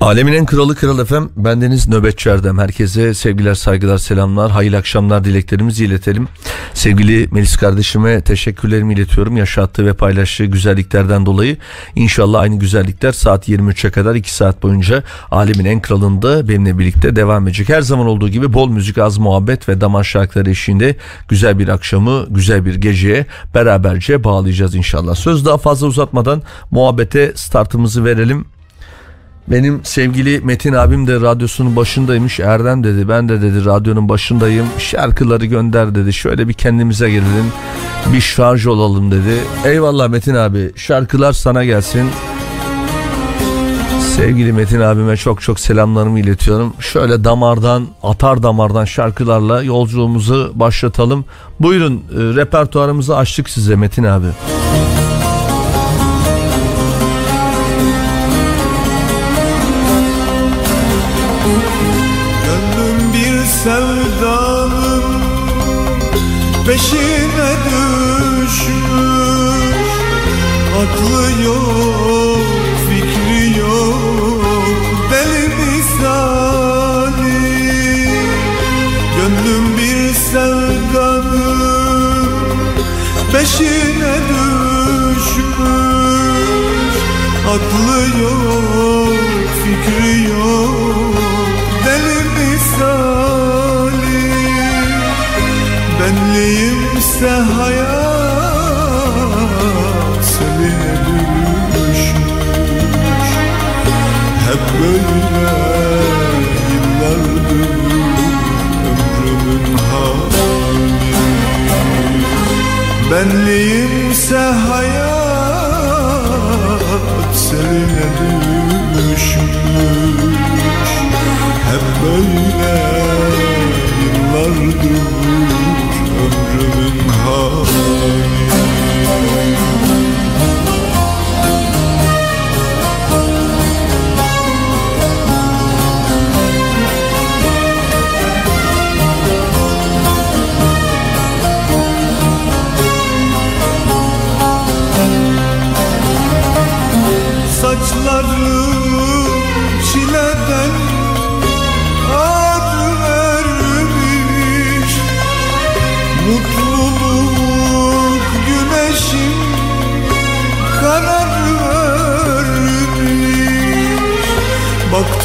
Alemin en kralı kral efem bendeniz Nöbetçi Erdem. Herkese sevgiler saygılar selamlar hayırlı akşamlar dileklerimizi iletelim. Sevgili Melis kardeşime teşekkürlerimi iletiyorum yaşattığı ve paylaştığı güzelliklerden dolayı. İnşallah aynı güzellikler saat 23'e kadar 2 saat boyunca Alemin en kralında benimle birlikte devam edecek. Her zaman olduğu gibi bol müzik az muhabbet ve damar şarkıları eşliğinde güzel bir akşamı güzel bir geceye beraberce bağlayacağız inşallah. Söz daha fazla uzatmadan muhabbete startımızı verelim. Benim sevgili Metin abim de radyosunun başındaymış. Erdem dedi ben de dedi radyonun başındayım. Şarkıları gönder dedi. Şöyle bir kendimize gelelim. Bir şarj olalım dedi. Eyvallah Metin abi şarkılar sana gelsin. Sevgili Metin abime çok çok selamlarımı iletiyorum. Şöyle damardan, atar damardan şarkılarla yolculuğumuzu başlatalım. Buyurun e, repertuarımızı açtık size Metin abi. Müzik peşine düşmüş Aklı yok, Benliğimse hayat seninle düşmüş. Hep böyle yıllardır ömrümün hali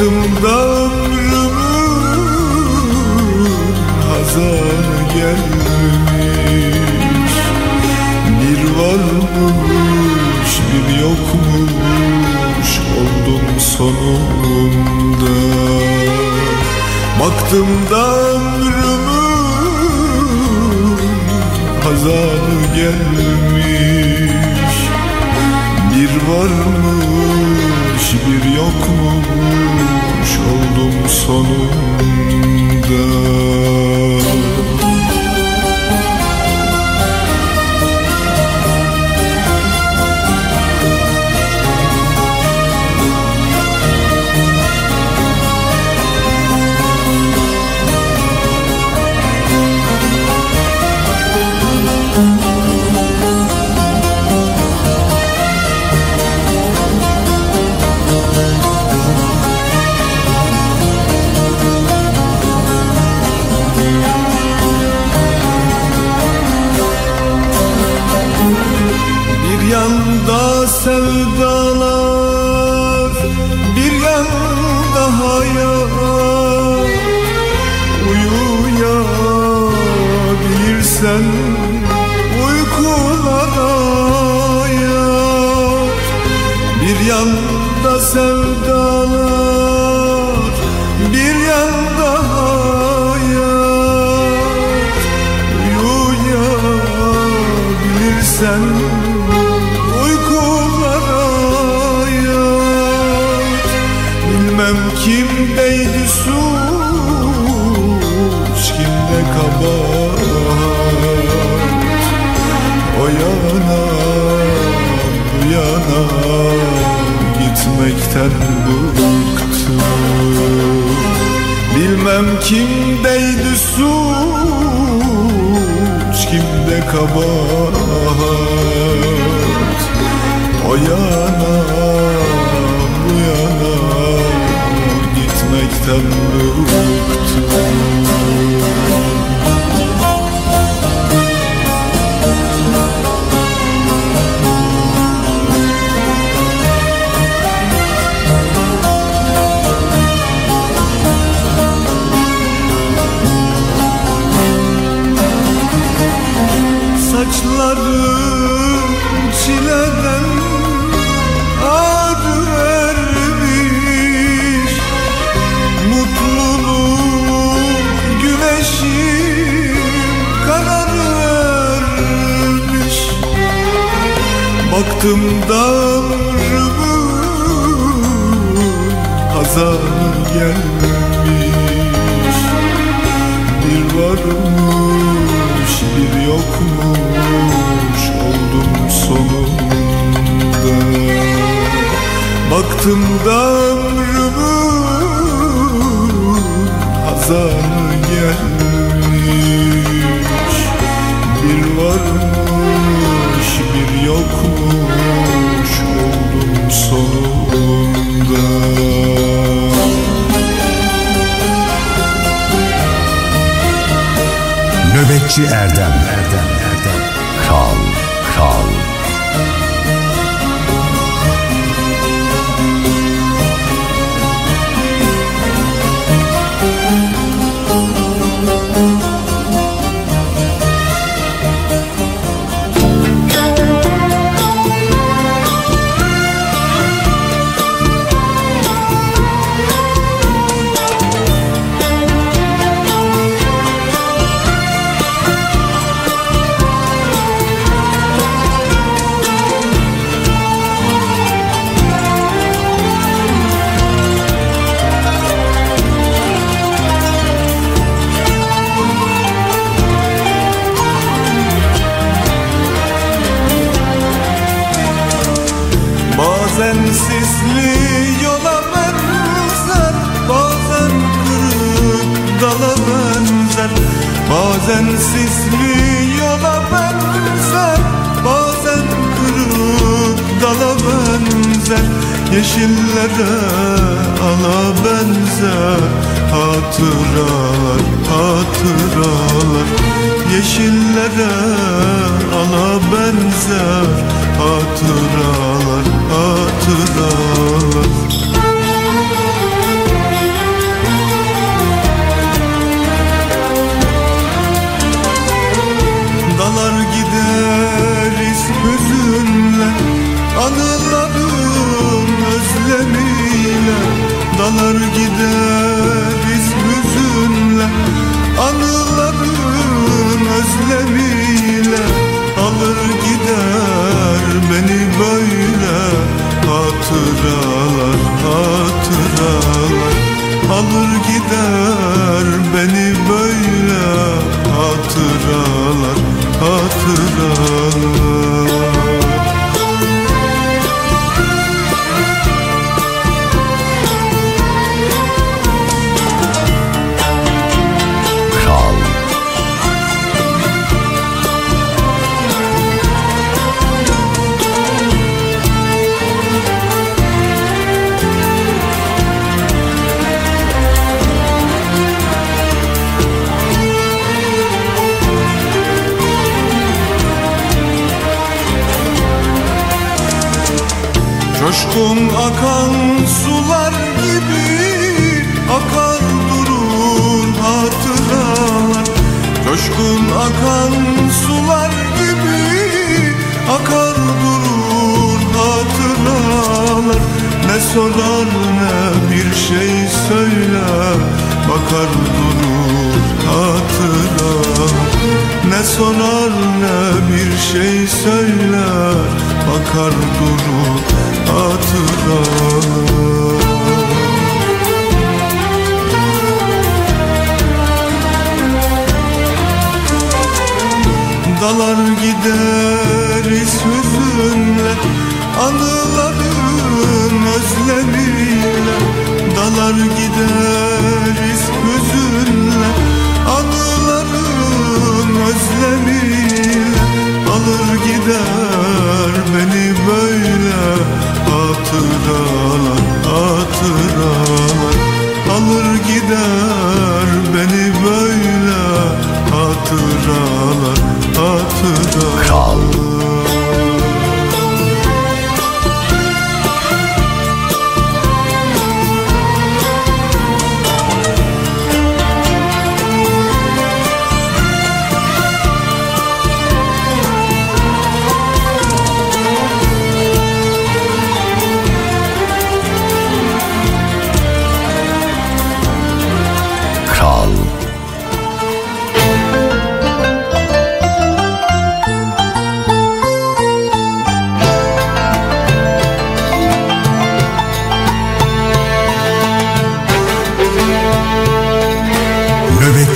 Baktım da ömrümün hazanı gelmiş. Bir varmış bir yokmuş oldum sonunda. Baktım da ömrümün hazanı gelmiş. Bir varmış bir yokmuş oldum sonunda benzer Hatıralar, hatıralar. Yeşillere ala benzer Hatıralar, hatıralar Dalar gideriz hüzünle Anıların özlemiyle Alır gider beni böyle Hatıralar, hatıralar. Alır gider beni böyle Hatıralar, hatıralar Coşkun akan sular gibi akar durur hatıralar. Coşkun akan sular gibi akar durur hatıralar. Ne sorar ne bir şey söyler bakar durur hatıralar. Ne sorar ne bir şey söyler bakar durur Dalar gideriz hüzünle Anıların özlemiyle Dalar gideriz hüzünle Anıların özlemiyle Alır gider beni böyle Hatıralar, hatıralar alır gider beni böyle hatıralar hatıralar. Kral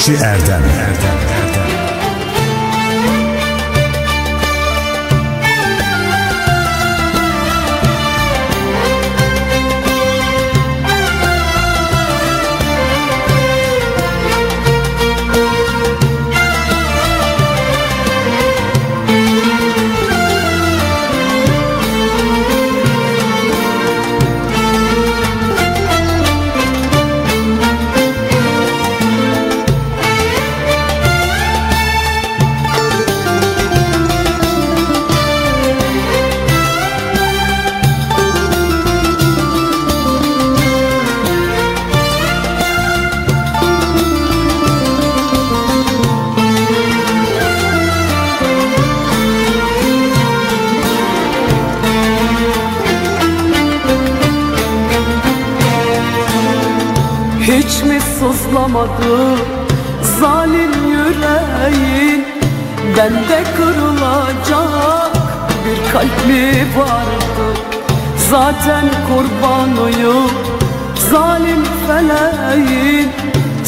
Nöbetçi Erdem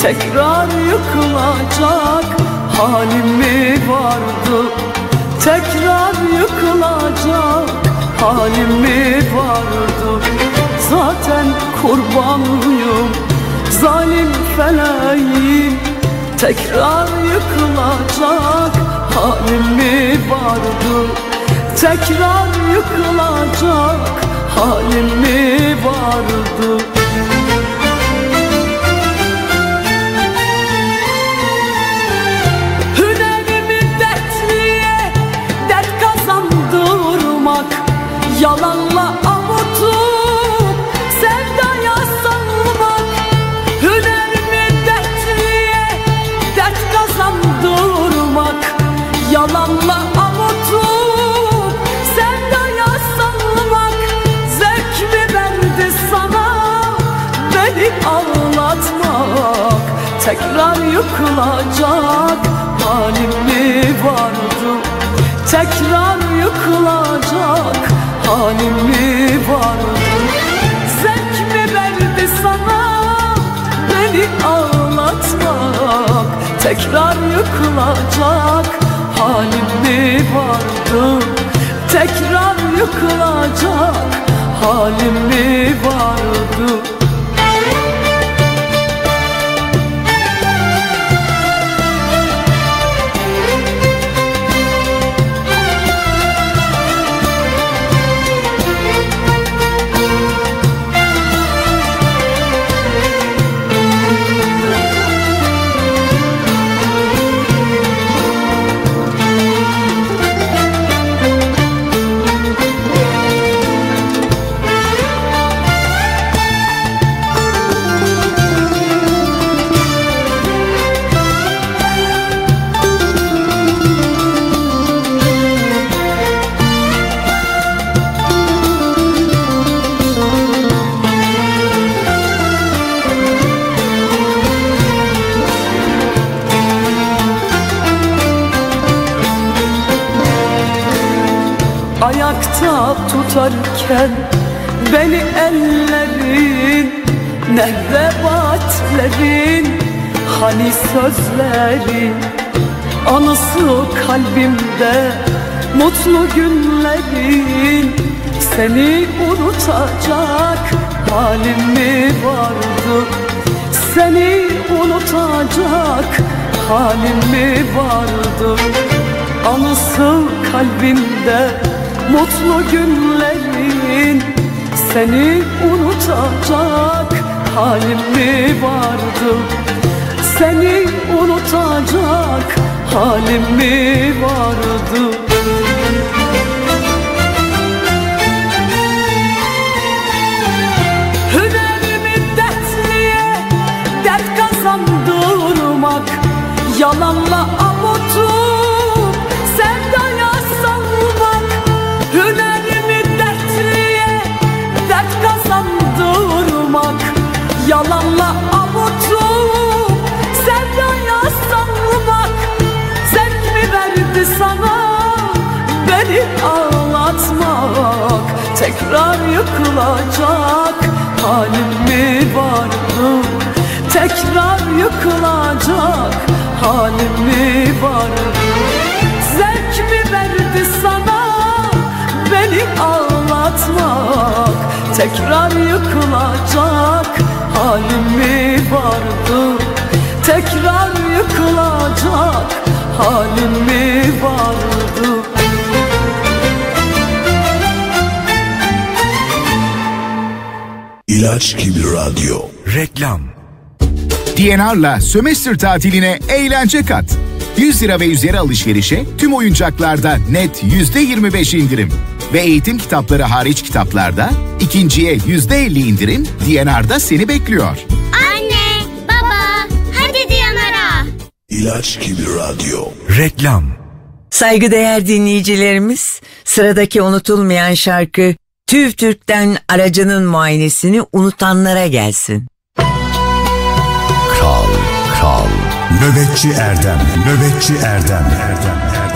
Tekrar yıkılacak halim mi vardı? Tekrar yıkılacak halim mi vardı? Zaten kurbanıyım zalim feleğim. Tekrar yıkılacak halim mi vardı? Tekrar yıkılacak halim mi vardı Yalanla avutup sevdaya salmak Hünerimi dertliye dert kazandırmak? Yalanla avutup sevdaya salmak Zevk mi verdi sana beni ağlatmak Tekrar yıkılacak halim mi vardı? Tekrar yıkılacak halim mi vardı Zevk mi verdi sana beni ağlatmak? Tekrar yıkılacak halim mi vardı? Tekrar yıkılacak halim mi vardı tutarken beni ellerin Nerede vaatlerin hani sözlerin. Anısı kalbimde mutlu günlerin. Seni unutacak halim mi vardı? Seni unutacak halim mi vardı? Anısı kalbimde mutlu günlerin Seni unutacak halim mi var vardı? Seni unutacak halim mi vardı? Hünerimi dertliye dert kazandırmak Yalanla Yalanla avutup sevdaya salmak Zevk mi verdi sana beni ağlatmak? Tekrar yıkılacak halim mi vardı Tekrar yıkılacak halim mi vardı Zevk mi verdi sana beni ağlatmak? Tekrar yıkılacak halim mi vardı Tekrar yıkılacak halim mi vardı İlaç gibi radyo. Reklam DNR'la sömestr tatiline eğlence kat. 100 lira ve üzeri alışverişe tüm oyuncaklarda net %25 indirim. Ve eğitim kitapları hariç kitaplarda ikinciye %50 indirim DNR'da seni bekliyor. Anne, baba, hadi Diyanara. İlaç gibi radyo. Reklam Saygıdeğer dinleyicilerimiz, sıradaki unutulmayan şarkı TÜV TÜRK'ten aracının muayenesini unutanlara gelsin. Kral, kral. Nöbetçi Erdem, nöbetçi Erdem, Erdem, Erdem.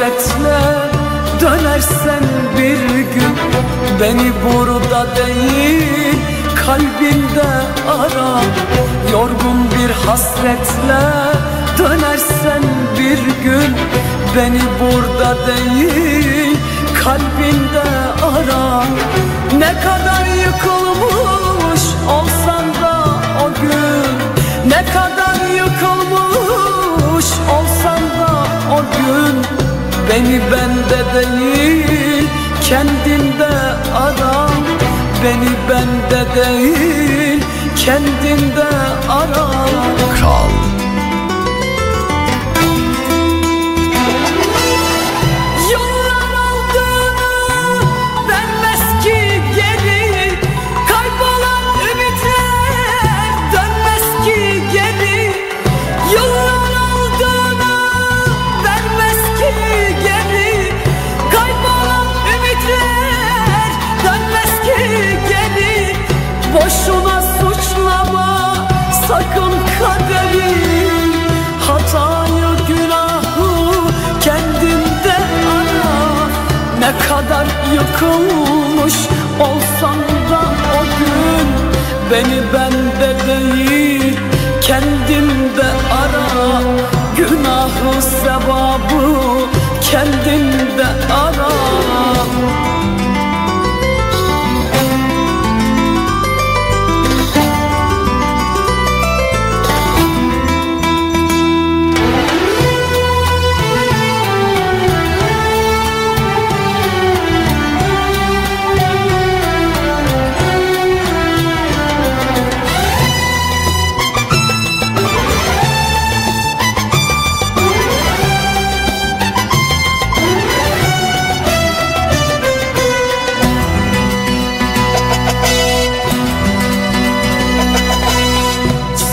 Bir hasretle dönersen bir gün Beni burada değil kalbinde ara. Yorgun bir hasretle dönersen bir gün Beni burada değil kalbinde ara. Ne kadar yıkılmış olsan da o gün Ne kadar yıkılmış olsan da o gün Beni bende değil kendinde ara Beni bende değil kendinde ara Kral, yıkılmış olsam da o gün Beni bende değil kendimde ara. Günahı sevabı kendinde ara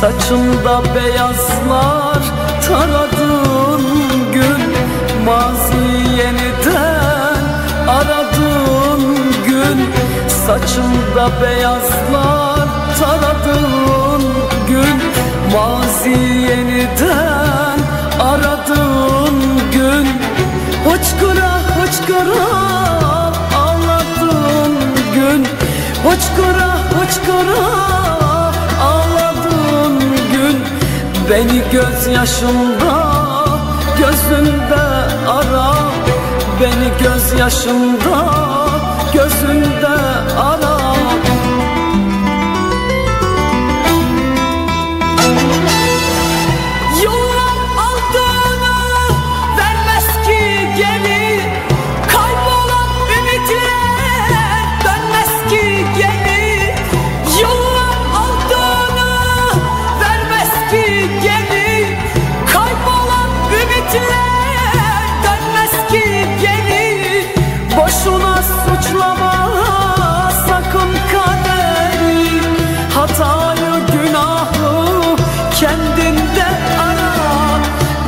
Saçımda beyazlar taradığın gün Mazi yeniden aradığın gün. Saçımda beyazlar taradığın gün Mazi yeniden aradığın gün. Hıçkıra hıçkıra ağladığın gün. Hıçkıra hıçkıra Beni gözyaşımda gözünde ara. Beni gözyaşımda gözünde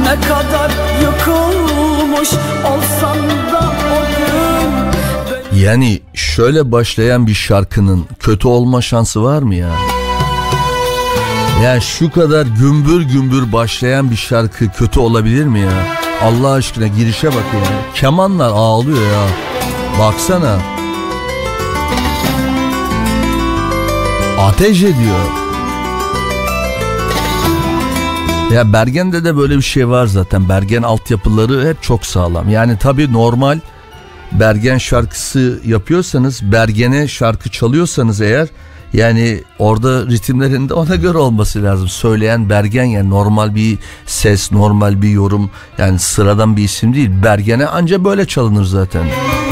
Ne kadar yıkılmış olsan da o gün Yani şöyle başlayan bir şarkının kötü olma şansı var mı ya? Ya şu kadar gümbür gümbür başlayan bir şarkı kötü olabilir mi ya? Allah aşkına girişe bak ya. Kemanlar ağlıyor ya. Baksana. Ateş ediyor. Ya Bergen'de de böyle bir şey var zaten. Bergen altyapıları hep çok sağlam. Yani tabii normal Bergen şarkısı yapıyorsanız, Bergen'e şarkı çalıyorsanız eğer yani orada ritimlerinde ona göre olması lazım. Söyleyen Bergen yani normal bir ses, normal bir yorum yani sıradan bir isim değil. Bergen'e anca böyle çalınır zaten. Gözlerin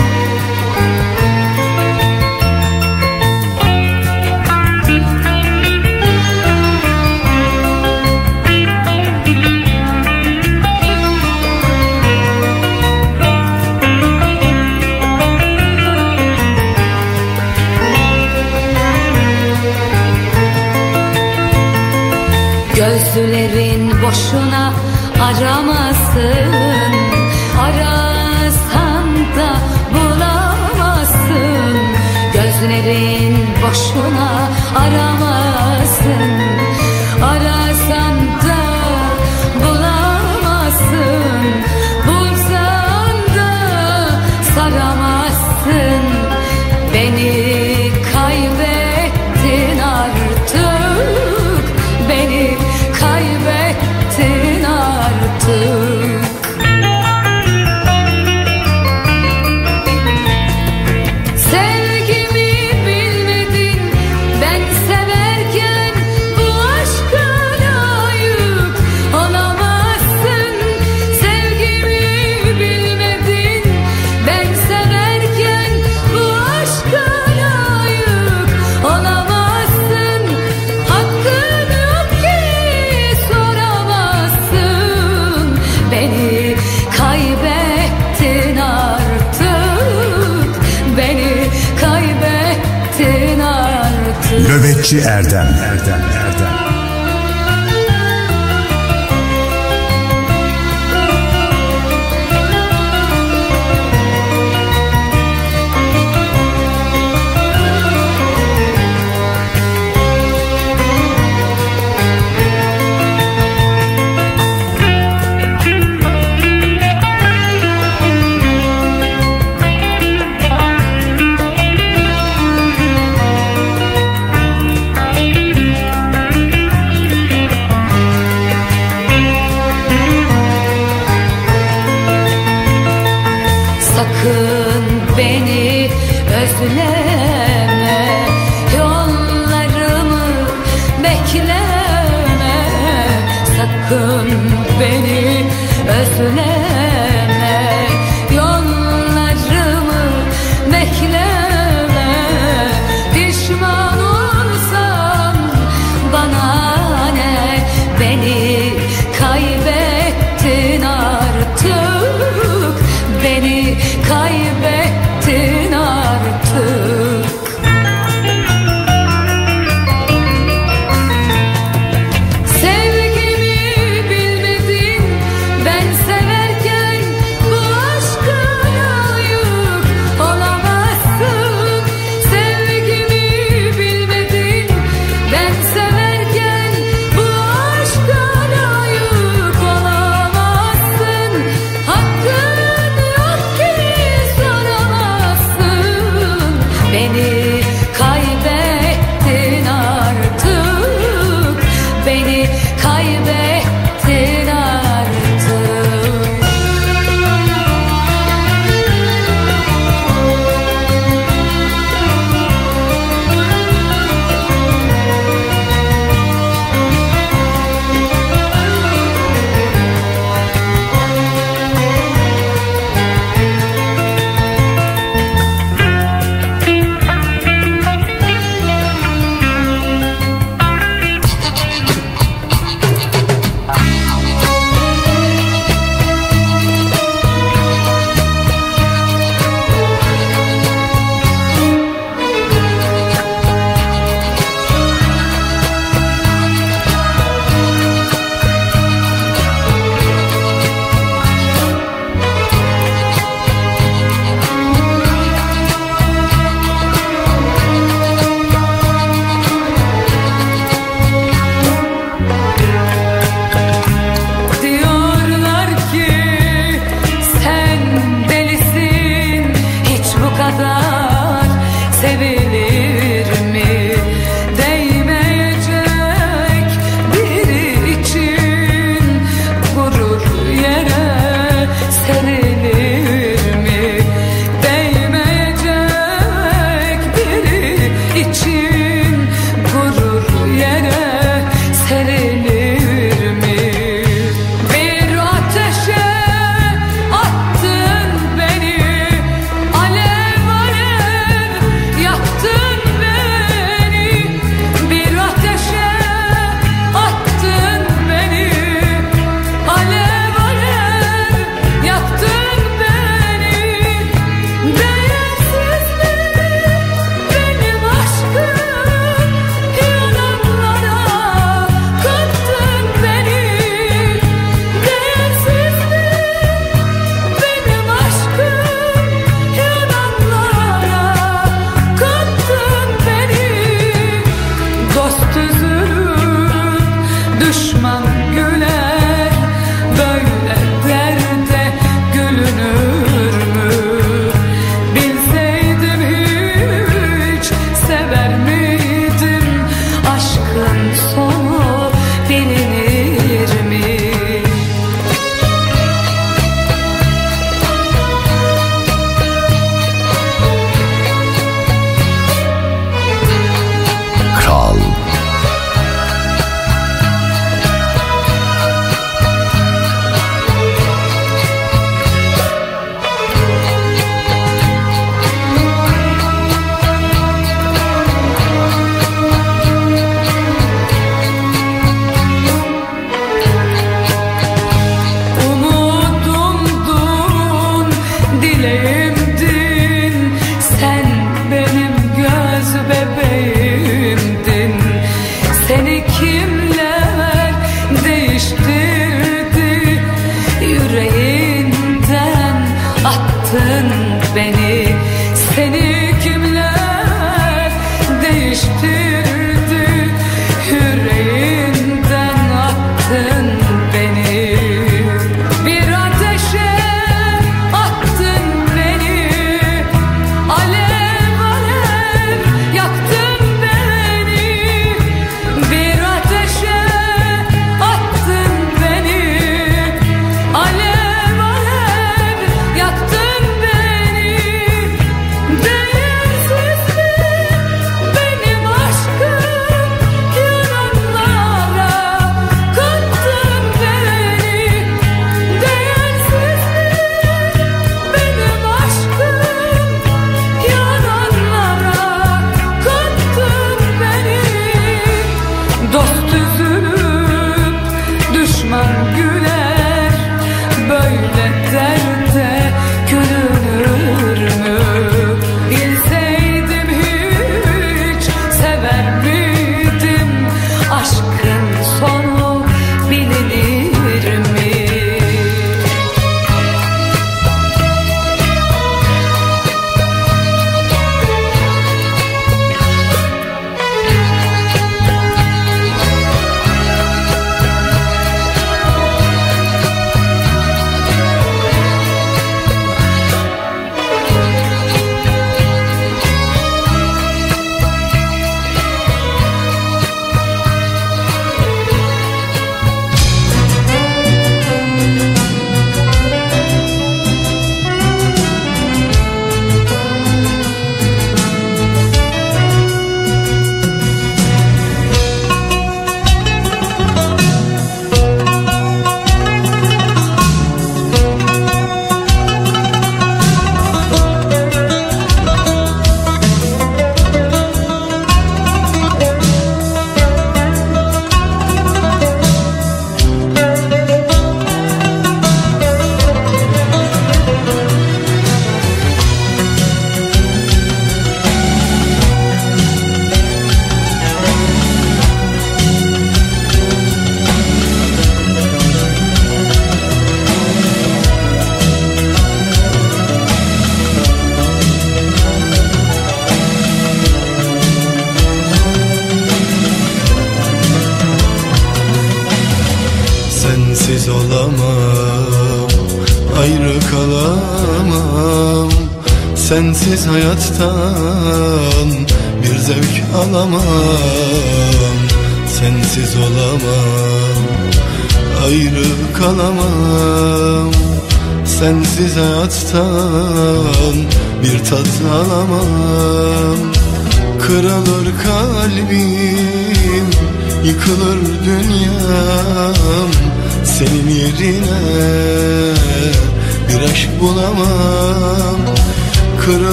Erdem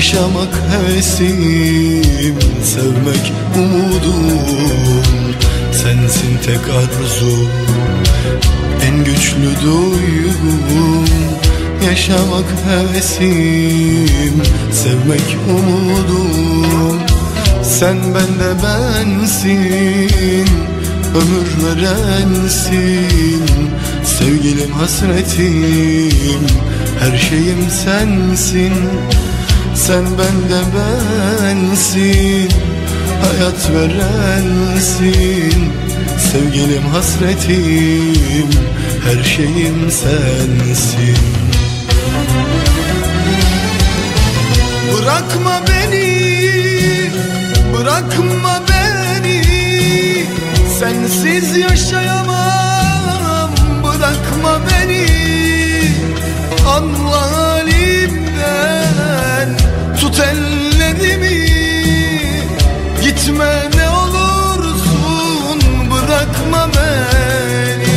Yaşamak hevesim Sevmek umudum. Sensin tek arzum En güçlü duygum. Yaşamak hevesim Sevmek umudum. Sen bende bensin Ömür verensin Sevgilim hasretim Her şeyim sensin. Sen bende bensin Hayat verensin. Sevgilim hasretim Her şeyim sensin. Bırakma beni Bırakma beni. Sensiz yaşayamam. Tut ellerimi Gitme ne olursun Bırakma beni.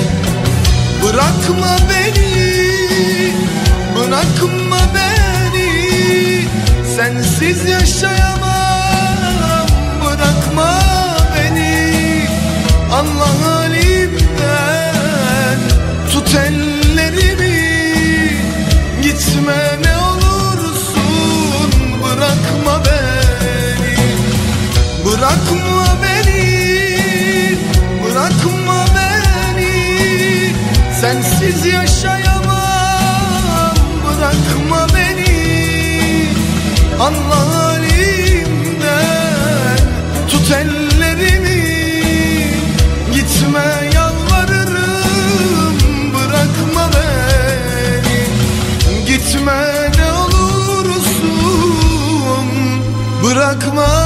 Bırakma beni Bırakma beni. Sensiz yaşayamam Bırakma beni. Allah halimden Tut ellerimi. Gitme ne Allah halimden Tut ellerimi Gitme yalvarırım Bırakma beni. Gitme ne olursun Bırakma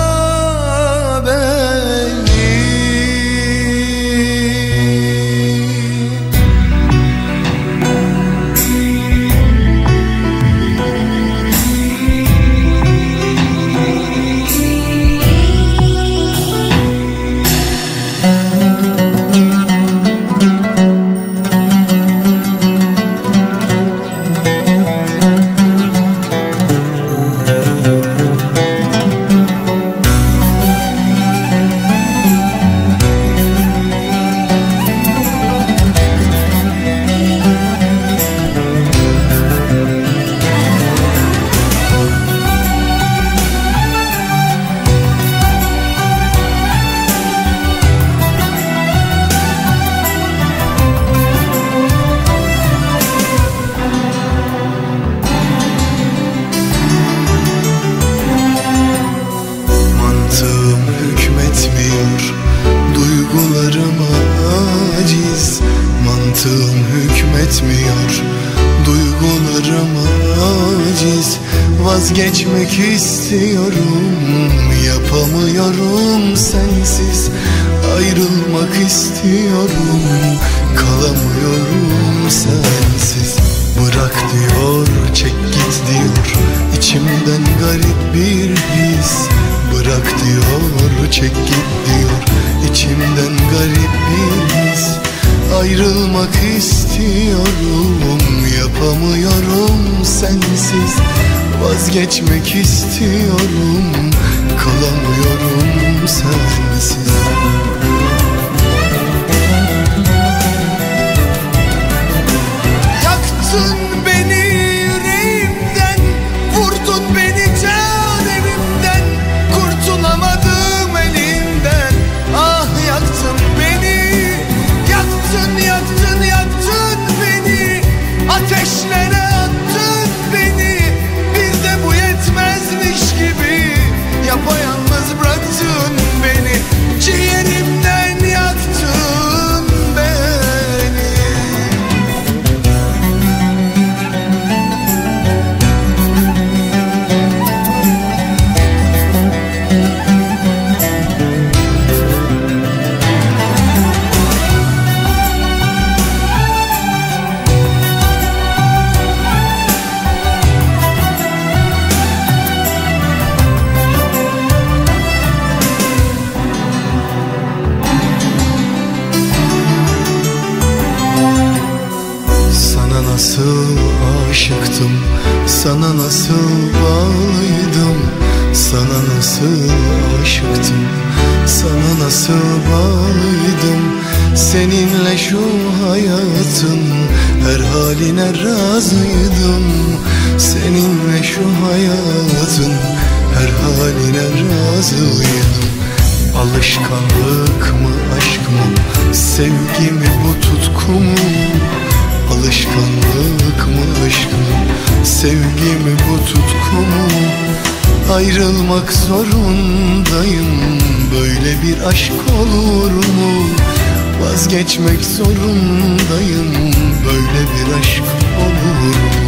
Yapamıyorum sensiz Ayrılmak istiyorum. Kalamıyorum sensiz. Bırak diyor çek git diyor. İçimden garip bir his. Bırak diyor çek git diyor. İçimden garip bir his. Ayrılmak istiyorum. Yapamıyorum sensiz Vazgeçmek istiyorum Kalamıyorum sensiz. Yaktın Sana nasıl bağlıydım? Sana nasıl aşıktım? Sana nasıl bağlıydım? Seninle şu hayatın Her haline razıydım. Seninle şu hayatın Her haline razıydım. Alışkanlık mı aşk mı? Sevgi mi bu tutku mu? Alışkanlık mı aşk mı Sevgi mi bu tutku mu Ayrılmak zorundayım. Böyle bir aşk olur mu? Vazgeçmek zorundayım. Böyle bir aşk olur mu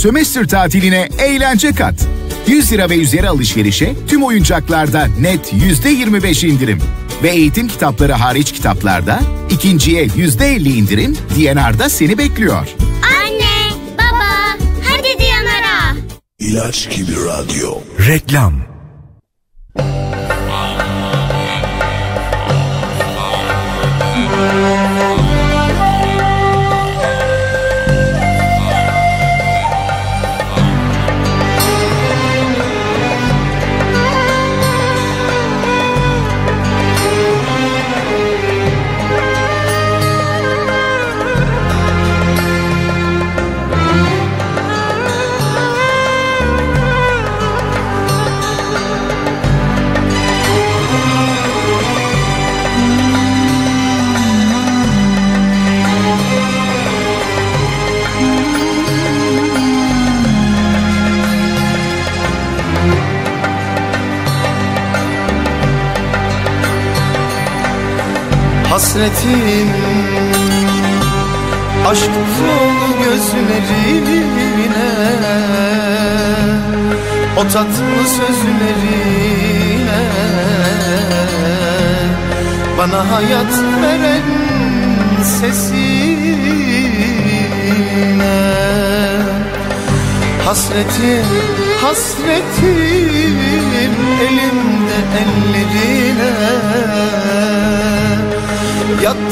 sömestr tatiline eğlence kat. 100 lira ve üzeri alışverişe tüm oyuncaklarda net %25 indirim. Ve eğitim kitapları hariç kitaplarda ikinciye %50 indirim DNR'da seni bekliyor. Anne, baba, hadi DNR'a. İlaç gibi radyo. Reklam Hasretim Aşk dolu gözlerine. O tatlı sözlerine. Bana hayat veren sesine. Hasretim, hasretim elimde ellerine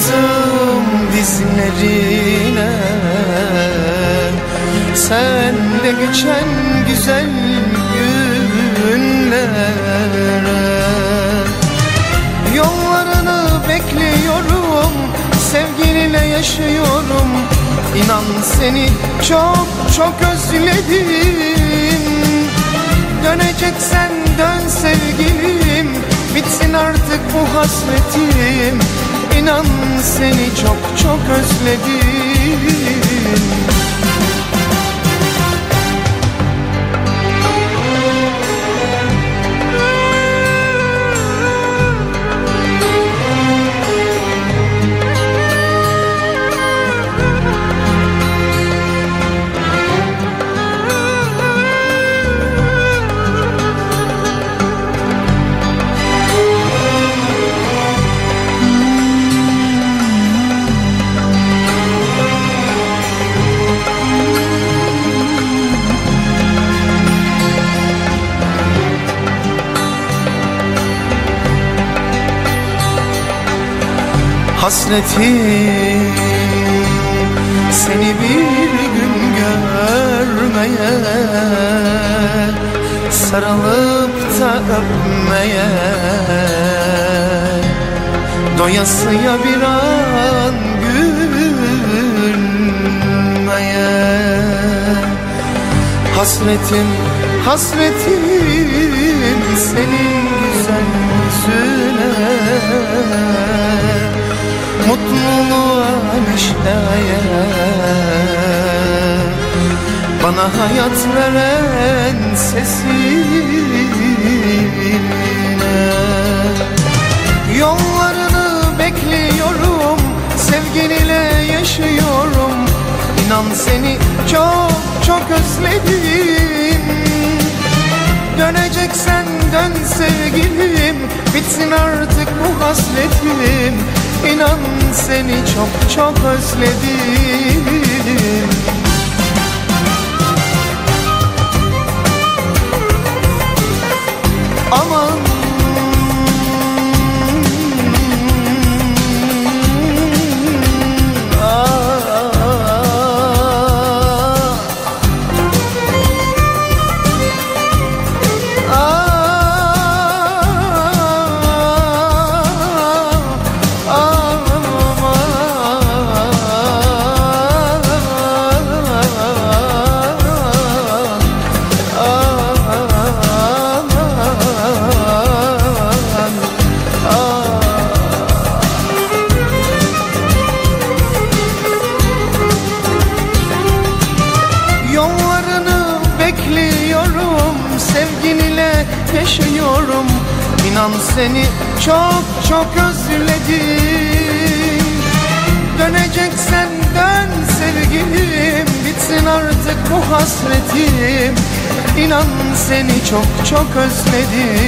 Yattım dizlerine. Senle geçen güzel günlere. Yollarını bekliyorum Sevgilinle yaşıyorum. İnan seni çok çok özledim. Döneceksen dön sevgilim Bitsin artık bu hasretim İnan seni çok çok özledim Hasretim seni bir gün görmeye Sarılıp da öpmeye. Doyasıya bir an gülmeye. Hasretim, hasretim senin güzel yüzüne Mutluluğa neşeye Bana hayat veren sesine Yollarını bekliyorum Sevginiyle yaşıyorum. İnan seni çok çok özledim. Döneceksen dön sevgilim Bitsin artık bu hasretim İnan seni çok çok özledim. Aman çok özledim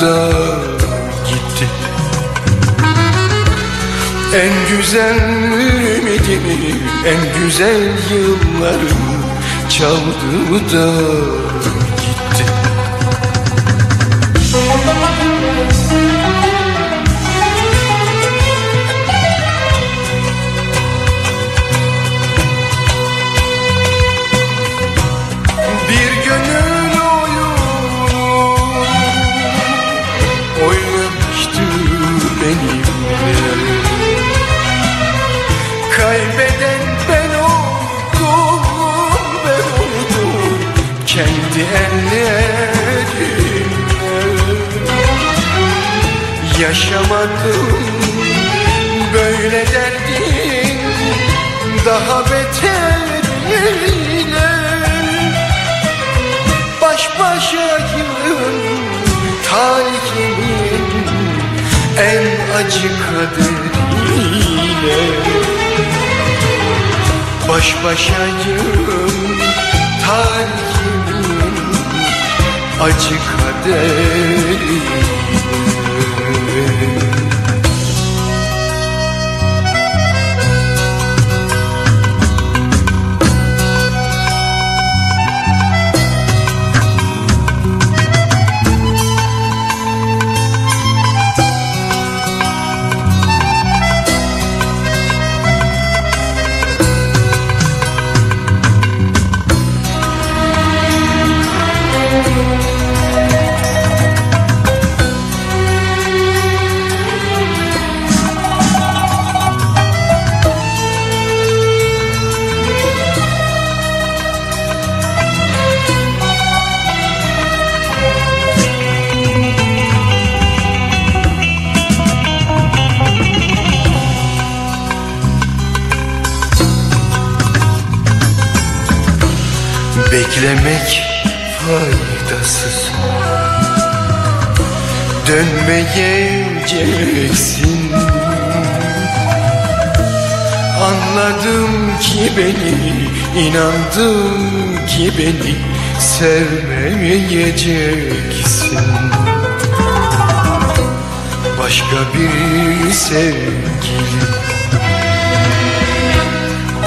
da gitti. En güzel ümidimi, en güzel yıllarım çaldı da acı kaderiyle Baş başayım talihimin acı kaderiyle Beklemek faydasız. Dönmeyeceksin Anladım ki beni inandım ki beni Sevmeyeceksin. Başka bir sevgili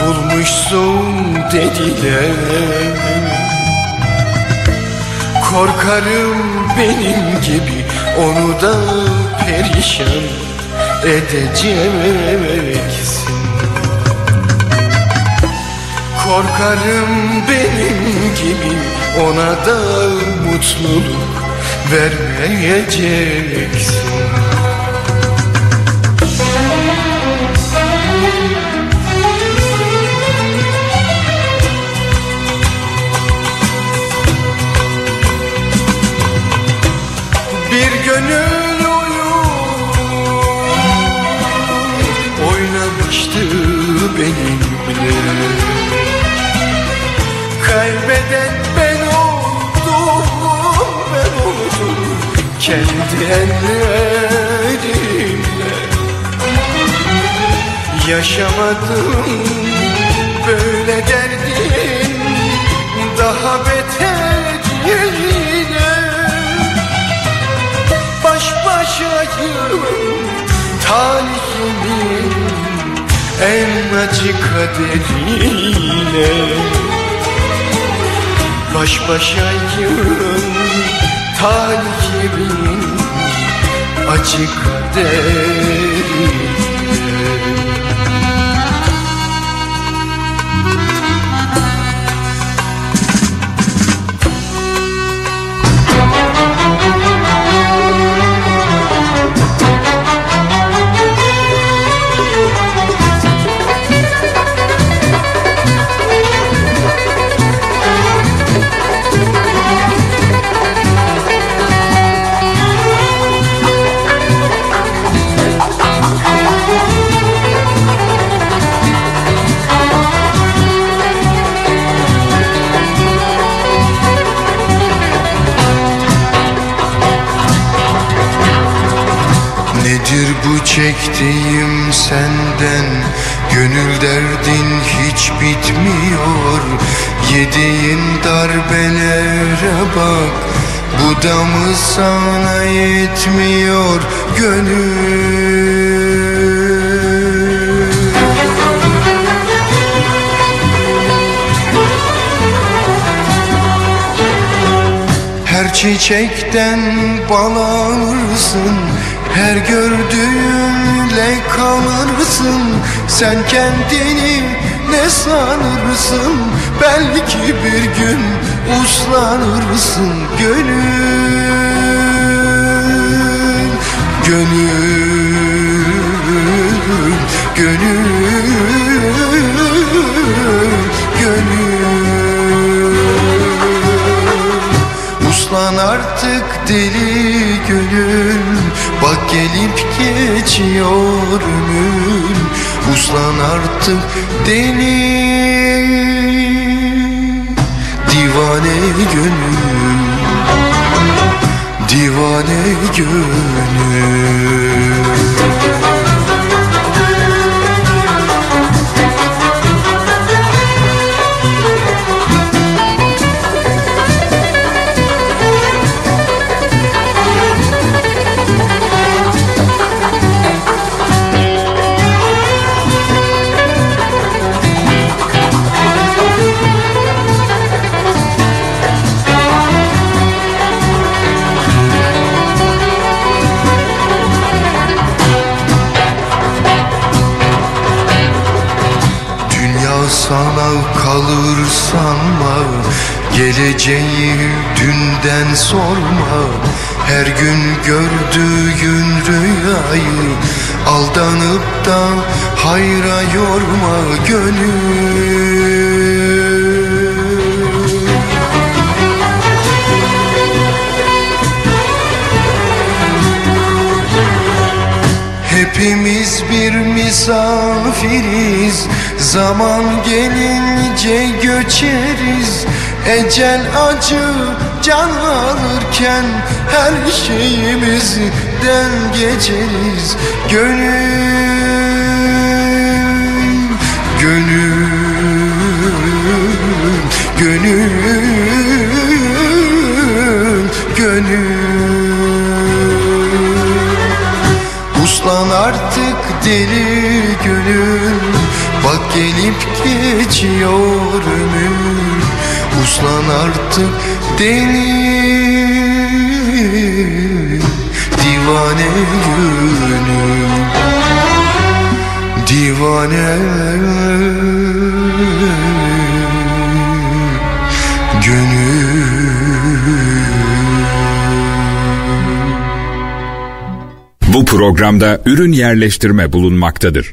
bulmuşsun dediler Korkarım benim gibi onu da perişan edeceksin Korkarım benim gibi ona da mutluluk vermeyeceksin benimle Kaybeden ben oldum, ben oldum. Kendi ellerimle. Yaşamadım böyle derdin daha beter yerine. Baş başayım talihimin en acı kaderiyle Baş başayım talihimin acı kaderiyle çektiğim senden? Gönül derdin hiç bitmiyor. Yediğin darbelere bak. Bu da mı sana yetmiyor gönül? Her çiçekten bal alırsın Her gördüğünle kalırsın Sen kendini ne sanırsın? Belki bir gün uslanırsın Gönül. Gönül Gönül Gönül. Uslan artık deli gönül Bak gelip geçiyor ömür Uslan artık deli Divane gönül Divane gönül kalır sanma Geleceği dünden sorma. Her gün gördüğün rüyayı Aldanıp da hayra yorma gönül. Hepimiz bir misafiriz Zaman gelince göçeriz. Ecel acı can alırken Her şeyimizden geçeriz. Gönül Gönül Gönül Gönül. Uslan artık deli gönül Bak gelip geçiyor ömür Uslan artık deli Divane gönül Divane. Bu programda ürün yerleştirme bulunmaktadır.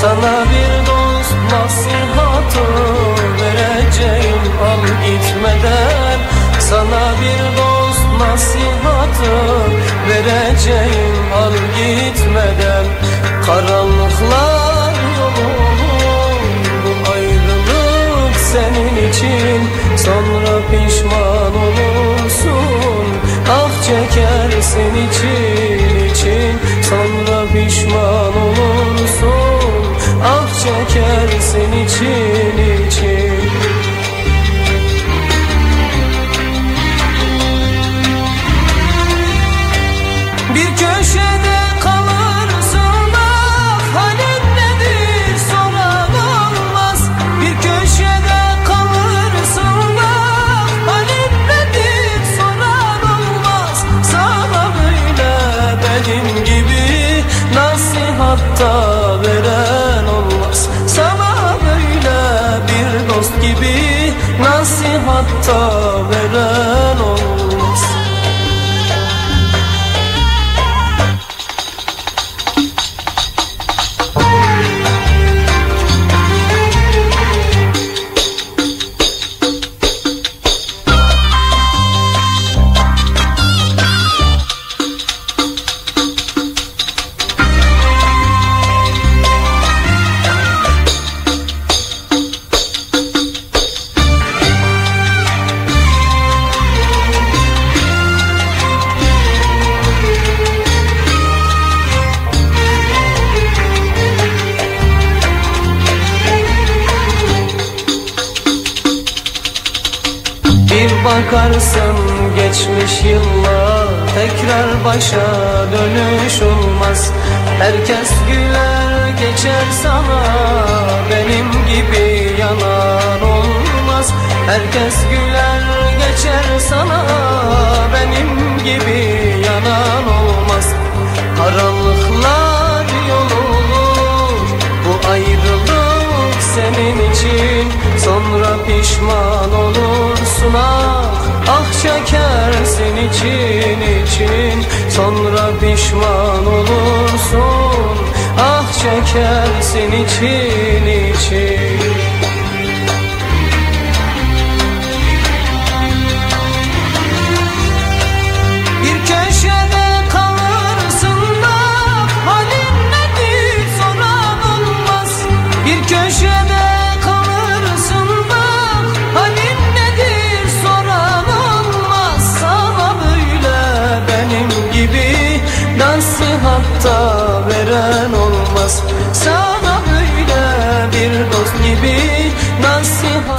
Sana bir dost nasihatı vereceğim al gitmeden. Sana bir dost nasihatı vereceğim al gitmeden. Karanlıklar yolunun ayrılık senin için. Sonra pişman olursun ah çekersin için. pişman olursun. Ah çekersin içini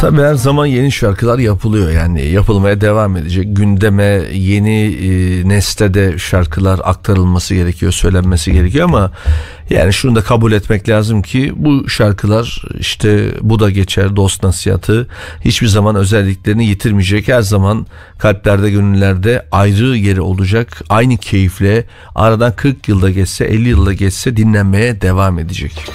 Tabii her zaman yeni şarkılar yapılıyor yani yapılmaya devam edecek. Gündeme yeni e, nesle de şarkılar aktarılması gerekiyor, söylenmesi gerekiyor ama yani şunu da kabul etmek lazım ki bu şarkılar işte bu da geçer dost nasihatı hiçbir zaman özelliklerini yitirmeyecek. Her zaman kalplerde gönüllerde ayrı yeri olacak. Aynı keyifle aradan 40 yılda geçse 50 yılda geçse dinlenmeye devam edecek.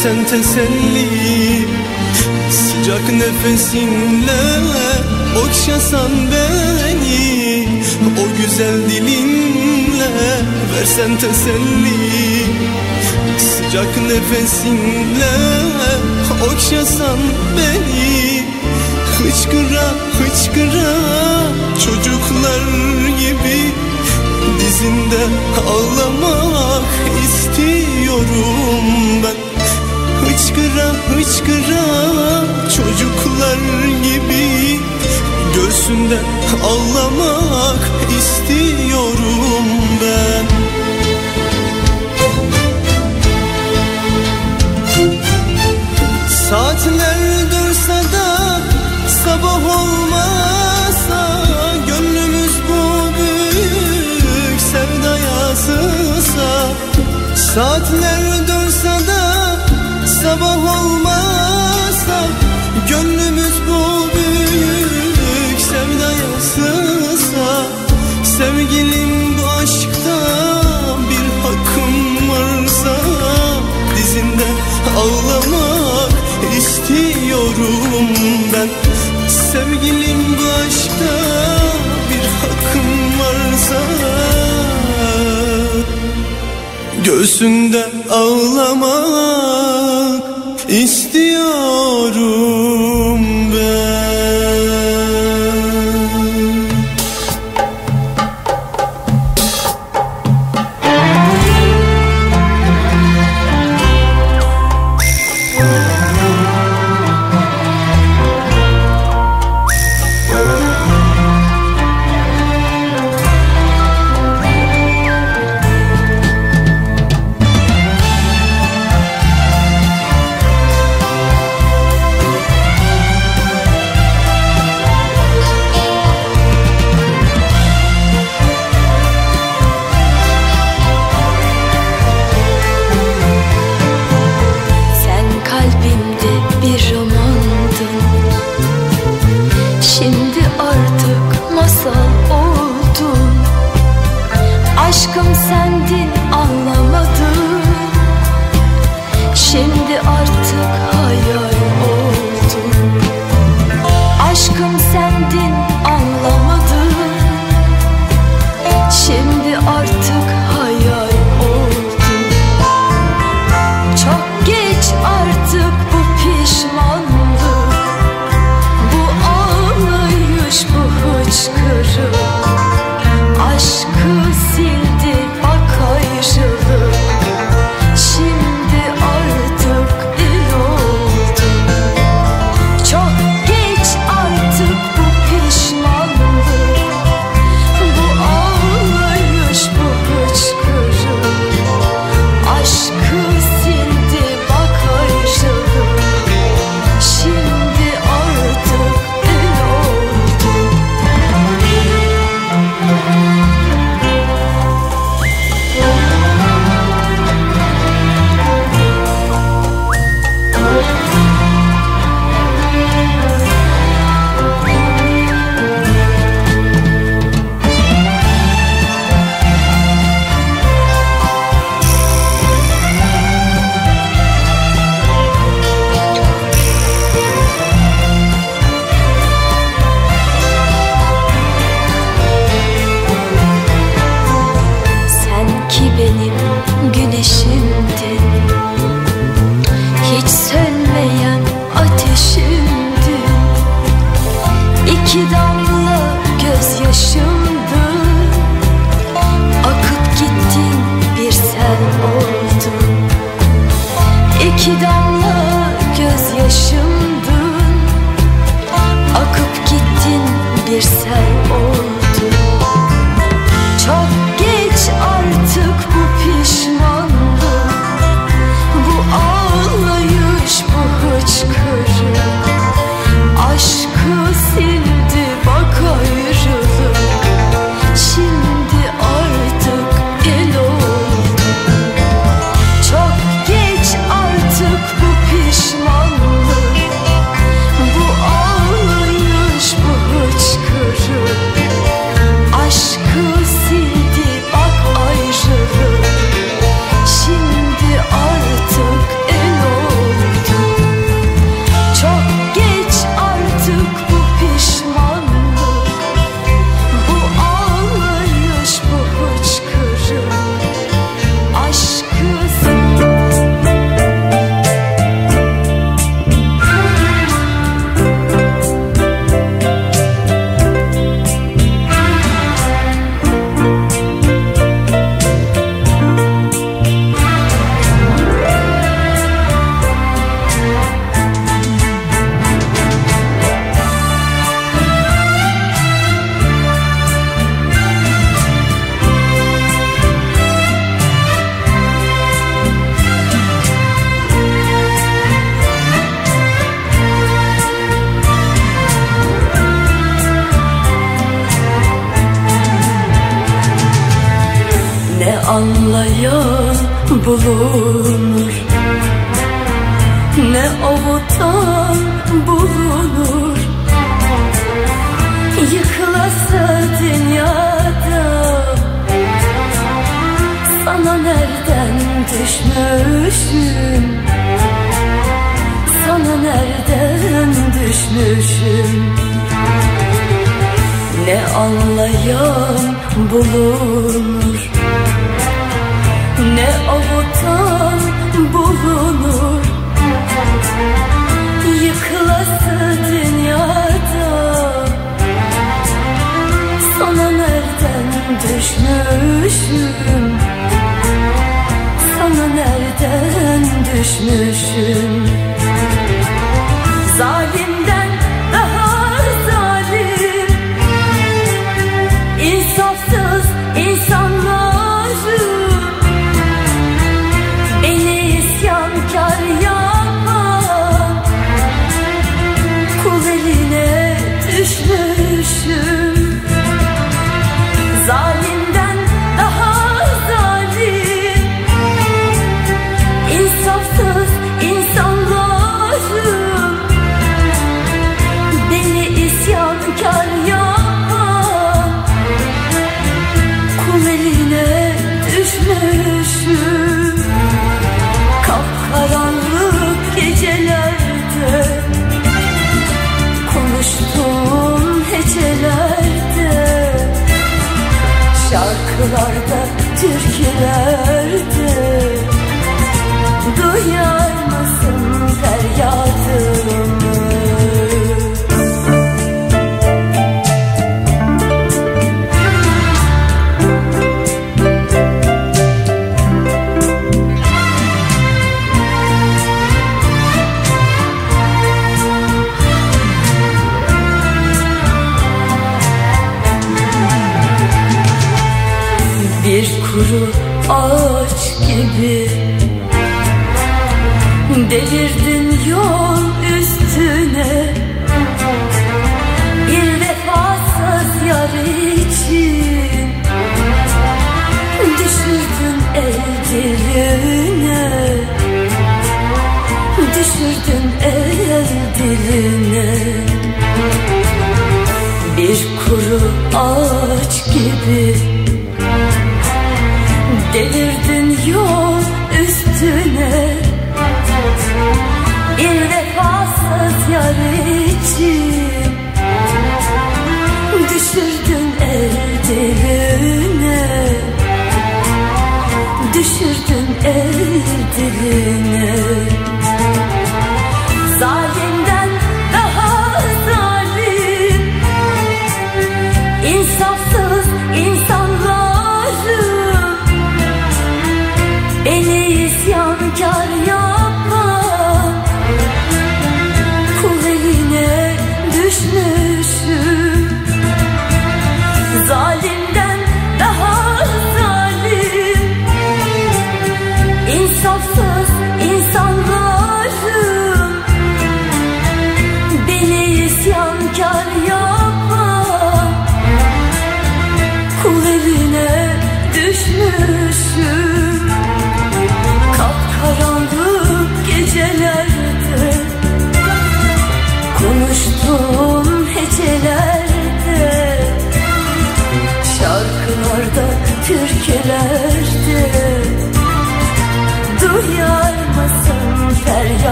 Versen teselli Sıcak nefesinle okşasan beni O güzel dilinle versen teselli. Sıcak nefesinle okşasan beni Hıçkıra hıçkıra çocuklar gibi Dizinde ağlamak istiyorum ben Hıçkıra hıçkıra çocuklar gibi Göğsünde ağlamak istiyorum ben. Saatler dursa da sabah olmasa Gönlümüz bu büyük sevdaya sığsa Saatler sabah olmasa Gönlümüz bu büyük sevdaya sığsa Sevgilim bu aşkta bir hakkım varsa Dizinde ağlamak istiyorum ben. Sevgilim bu aşkta bir hakkım varsa Göğsünde ağlamak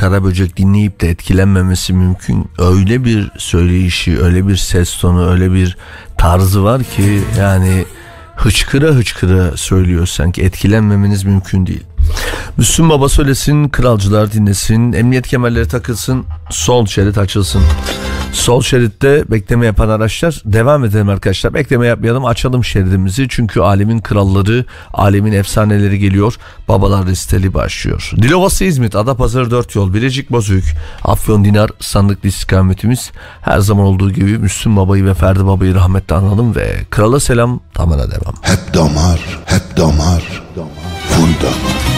Karaböcek dinleyip de etkilenmemesi mümkün. Öyle bir söyleyişi, öyle bir ses tonu, öyle bir tarzı var ki yani hıçkıra hıçkıra söylüyor sanki etkilenmemeniz mümkün değil. Müslüm Baba söylesin, kralcılar dinlesin, emniyet kemerleri takılsın, sol şerit açılsın. Sol şeritte bekleme yapan araçlar devam edelim arkadaşlar. Bekleme yapmayalım açalım şeridimizi. Çünkü alemin kralları, alemin efsaneleri geliyor. Babalar listeli başlıyor. Dilovası İzmit, Adapazarı 4 yol, Bilecik Bozüyük, Afyon Dinar sandıklı istikametimiz. Her zaman olduğu gibi Müslüm Baba'yı ve Ferdi Baba'yı rahmetle analım ve krala selam tamına devam. Hep damar, hep damar, full damar.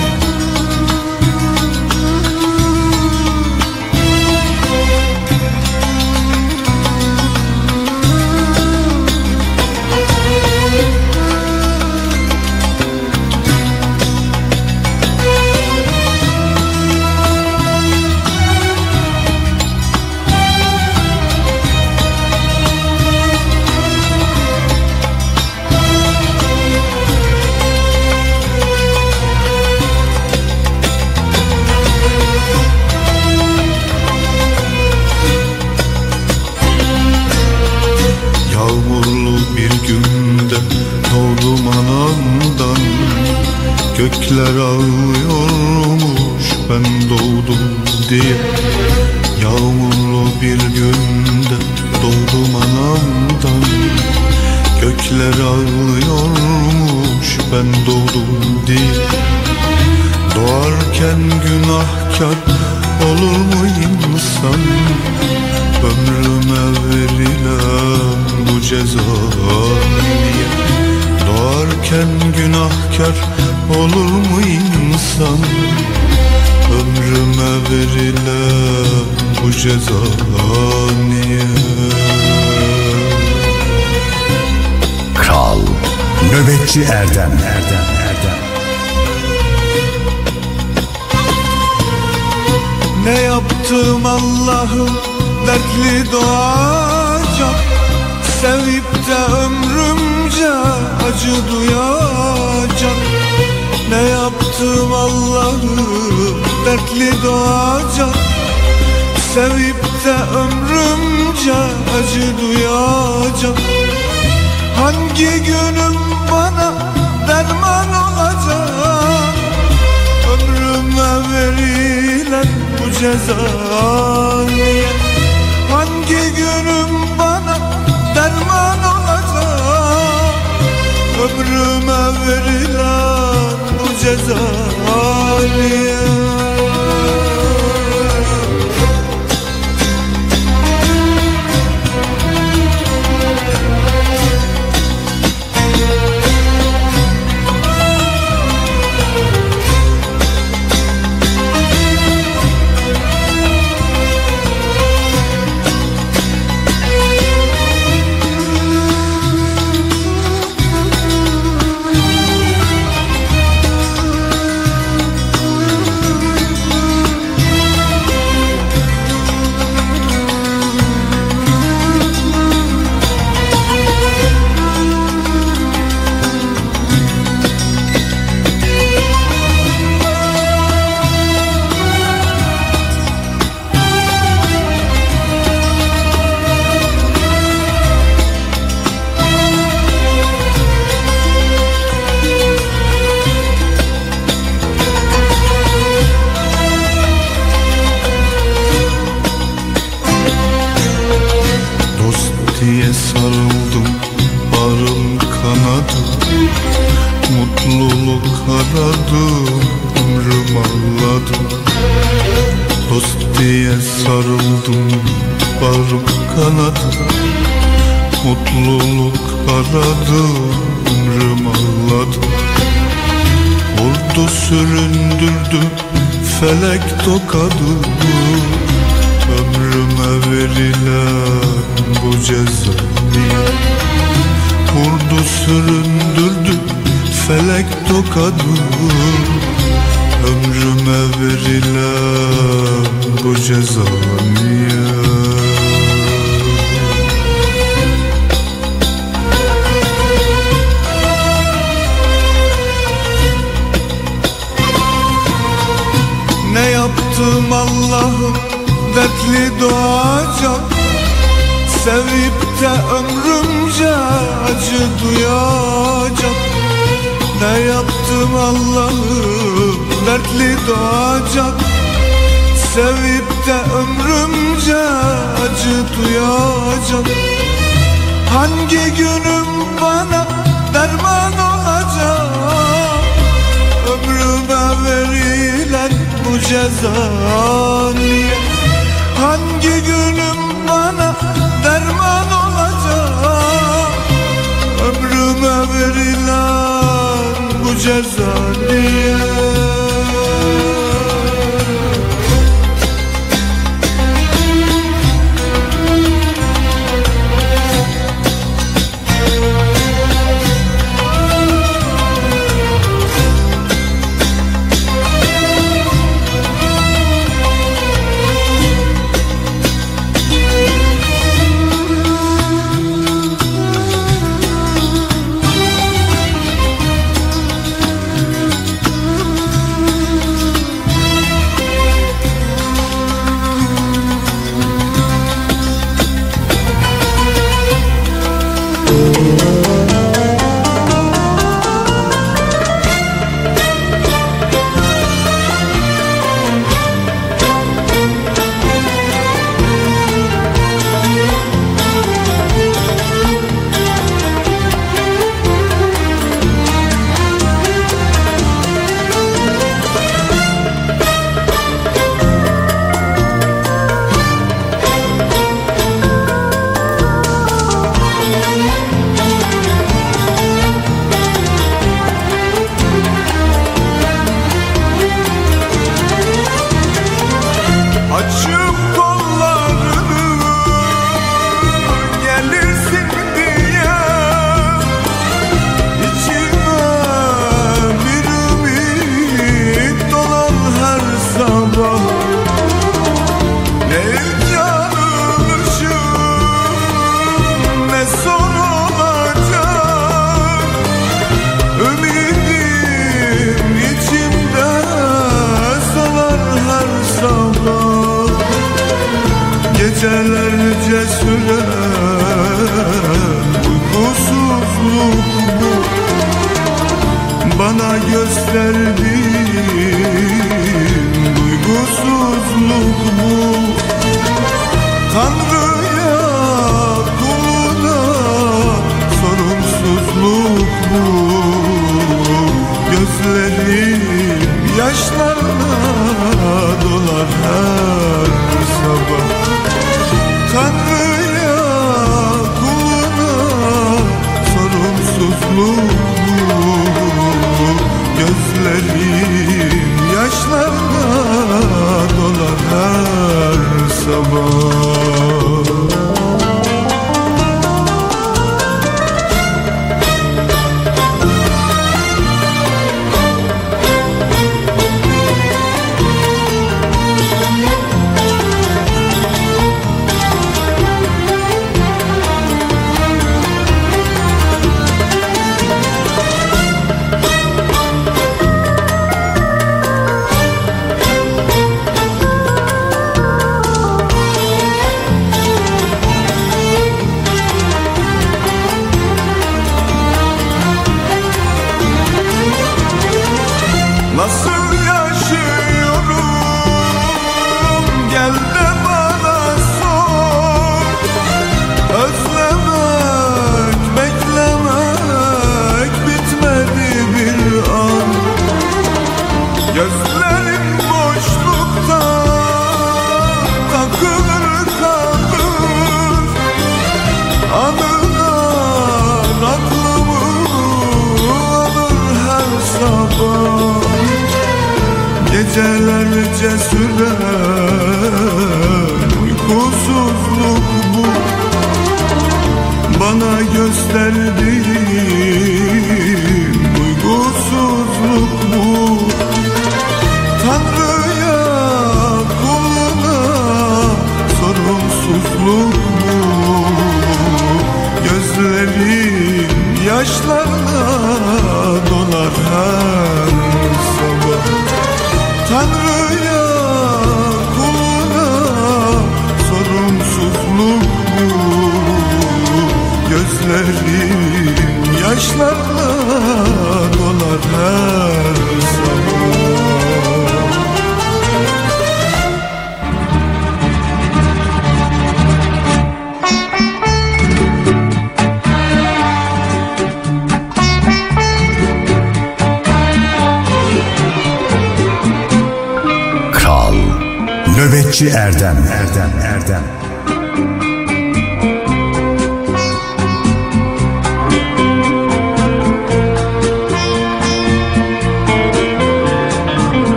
Bu Mutluluk aradım Ömrüm ağladı. Vurdu süründürdü Felek tokadı. Ömrüme verilen bu ceza Vurdu süründürdü felek tokadı. Ömrüme verilen bu ceza Allah'ım dertli doğacak Sevip de ömrümce acı duyacak. Ne yaptım Allah'ım dertli doğacak Sevip de ömrümce acı duyacak. Hangi günüm bana derman olacak? Ömrüme verilen bu cezanı Hangi günüm bana derman olacak? Ömrüme verilen bu cezanı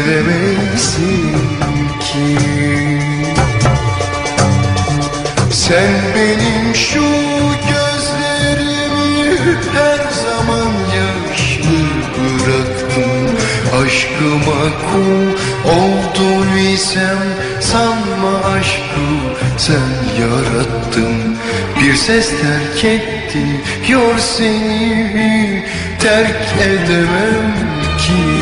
Sevemezsin ki. Sen benim şu gözlerimi her zaman yaşlı bıraktın. Aşkıma kul olduysam sanma aşkı sen yarattın. Bir ses terk etti yor seni terk edemem ki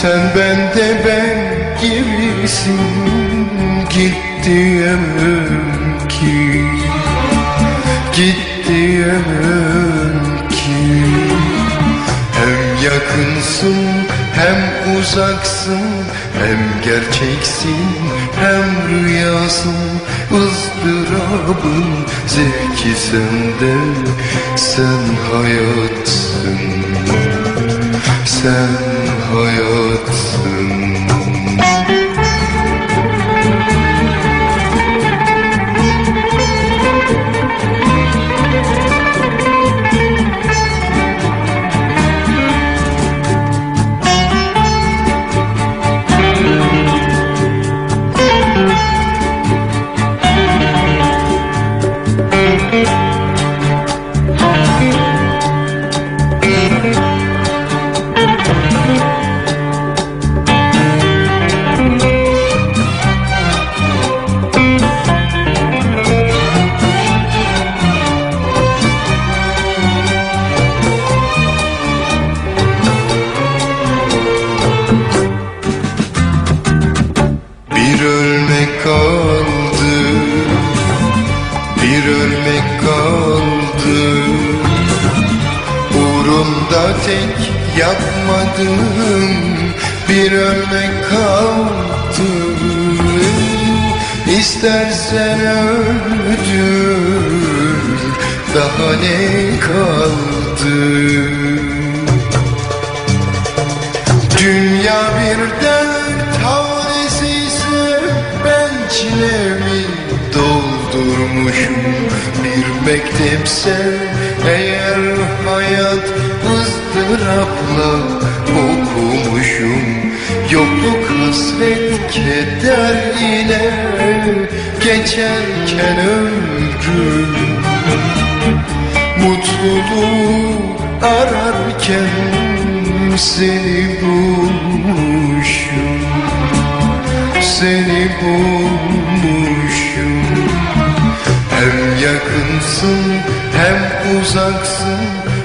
Sen bende ben gibisin git ki Git ki Hem yakınsın hem uzaksın Hem gerçeksin hem rüyasın ızdırabın zevki sende Sen hayatsın. Sen hayatsın uzaksın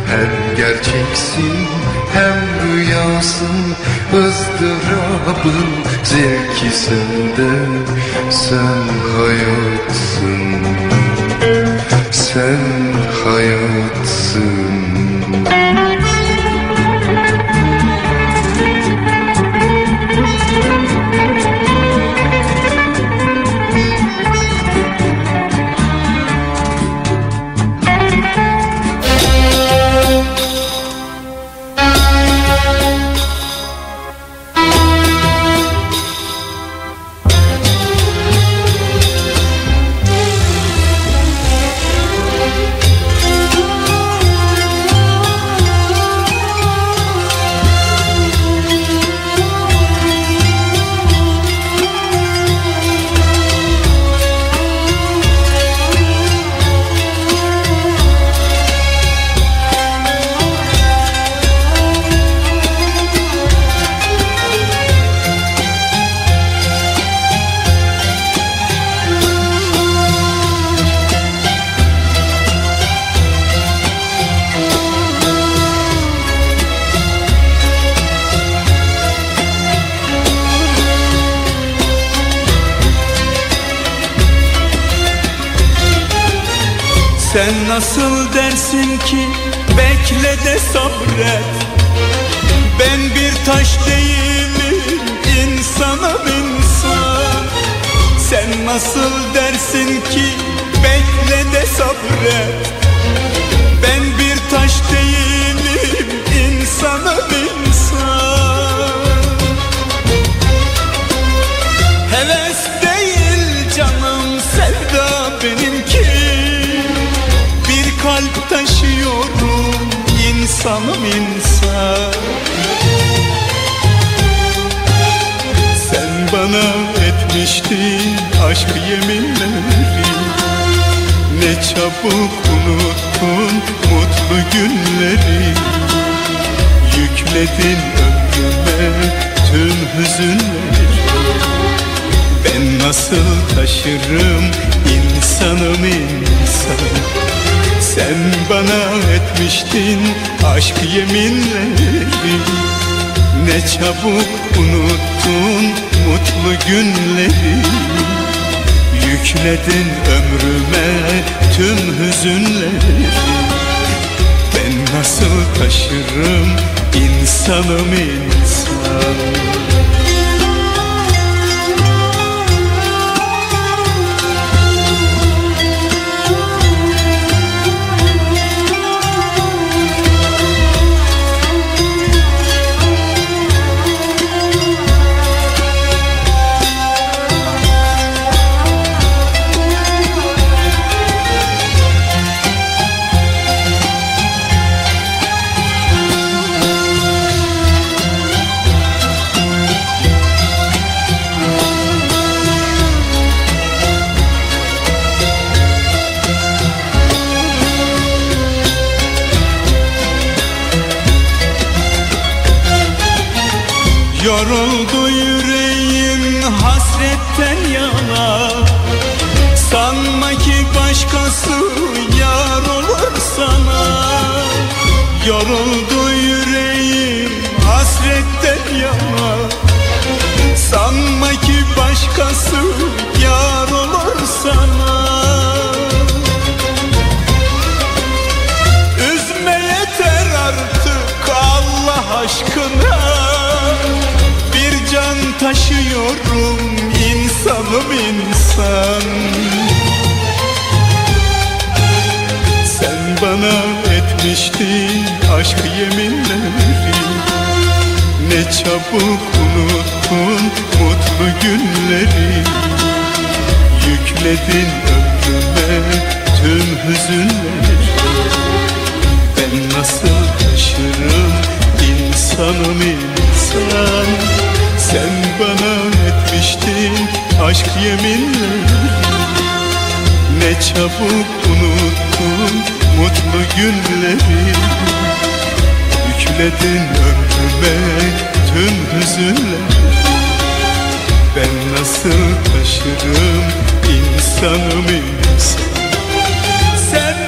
Hem gerçeksin hem rüyasın. Izdırabın zevki sende Sen hayatsın Sen hayatsın aşk yeminleri Ne çabuk unuttum mutlu günleri. Yükledin ömrüme tüm hüzünleri Ben nasıl taşırım insanım insan. Sen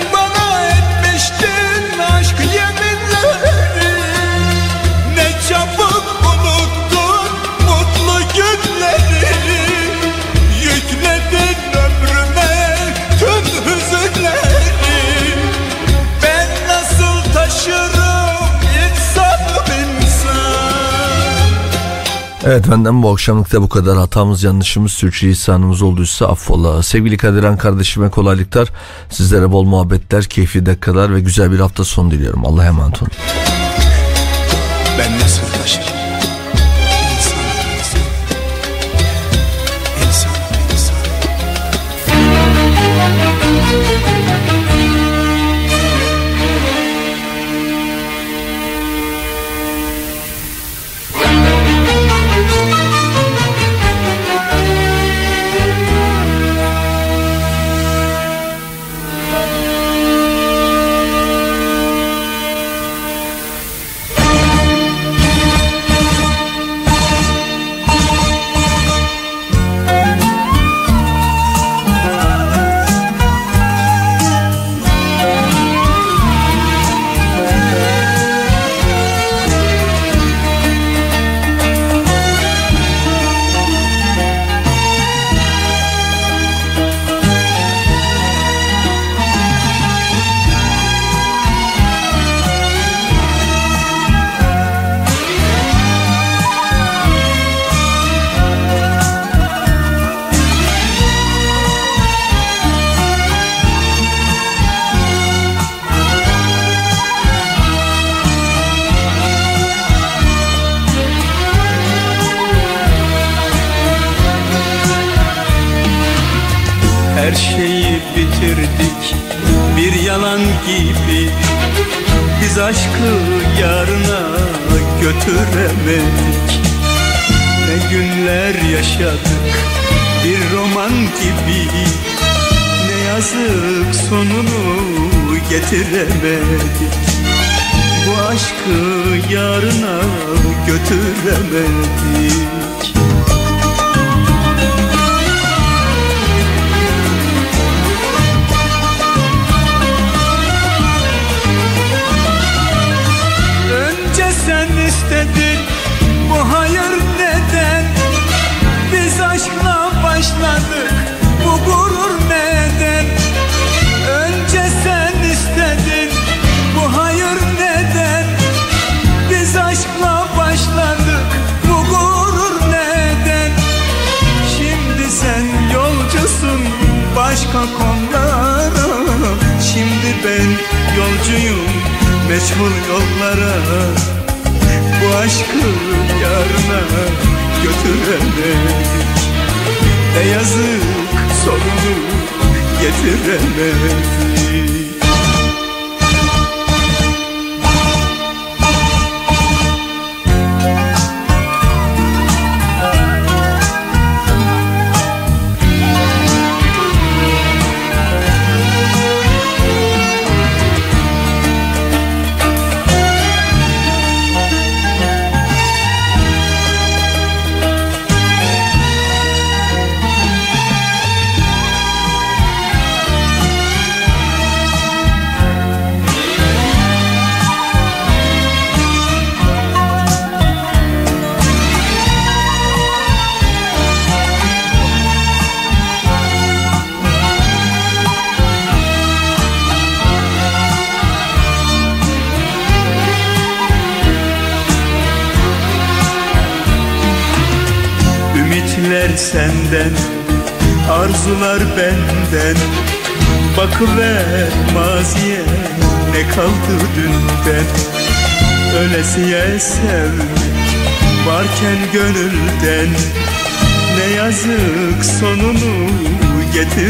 Evet benden bu akşamlıkta bu kadar. Hatamız, yanlışımız, sürçülisanımız olduysa affola. Sevgili Kadiran kardeşime kolaylıklar. Sizlere bol muhabbetler, keyifli dakikalar ve güzel bir hafta sonu diliyorum. Allah'a emanet olun. Ben nasıl taşırım?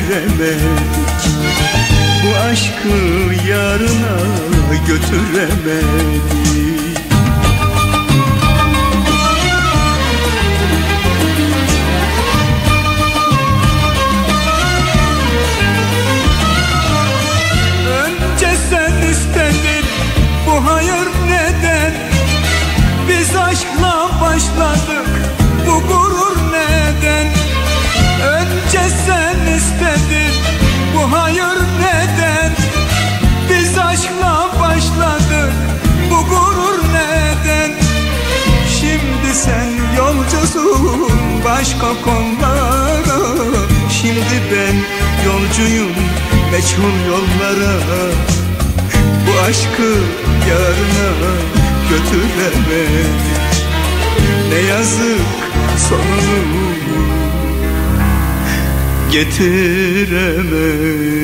götüremedik Bu aşkı yarına götüremedik meçhul yollara Bu aşkı yarına götüremedik Ne yazık sonunu getiremedik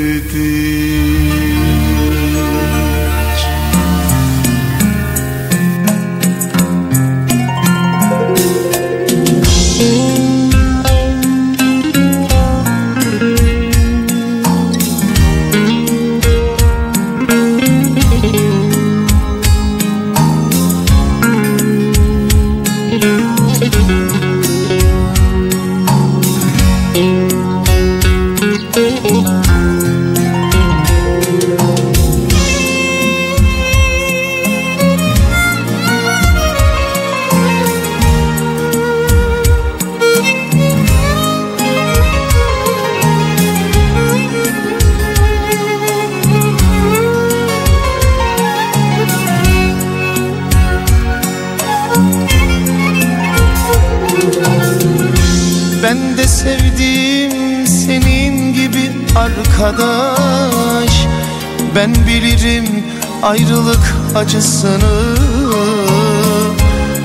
acısını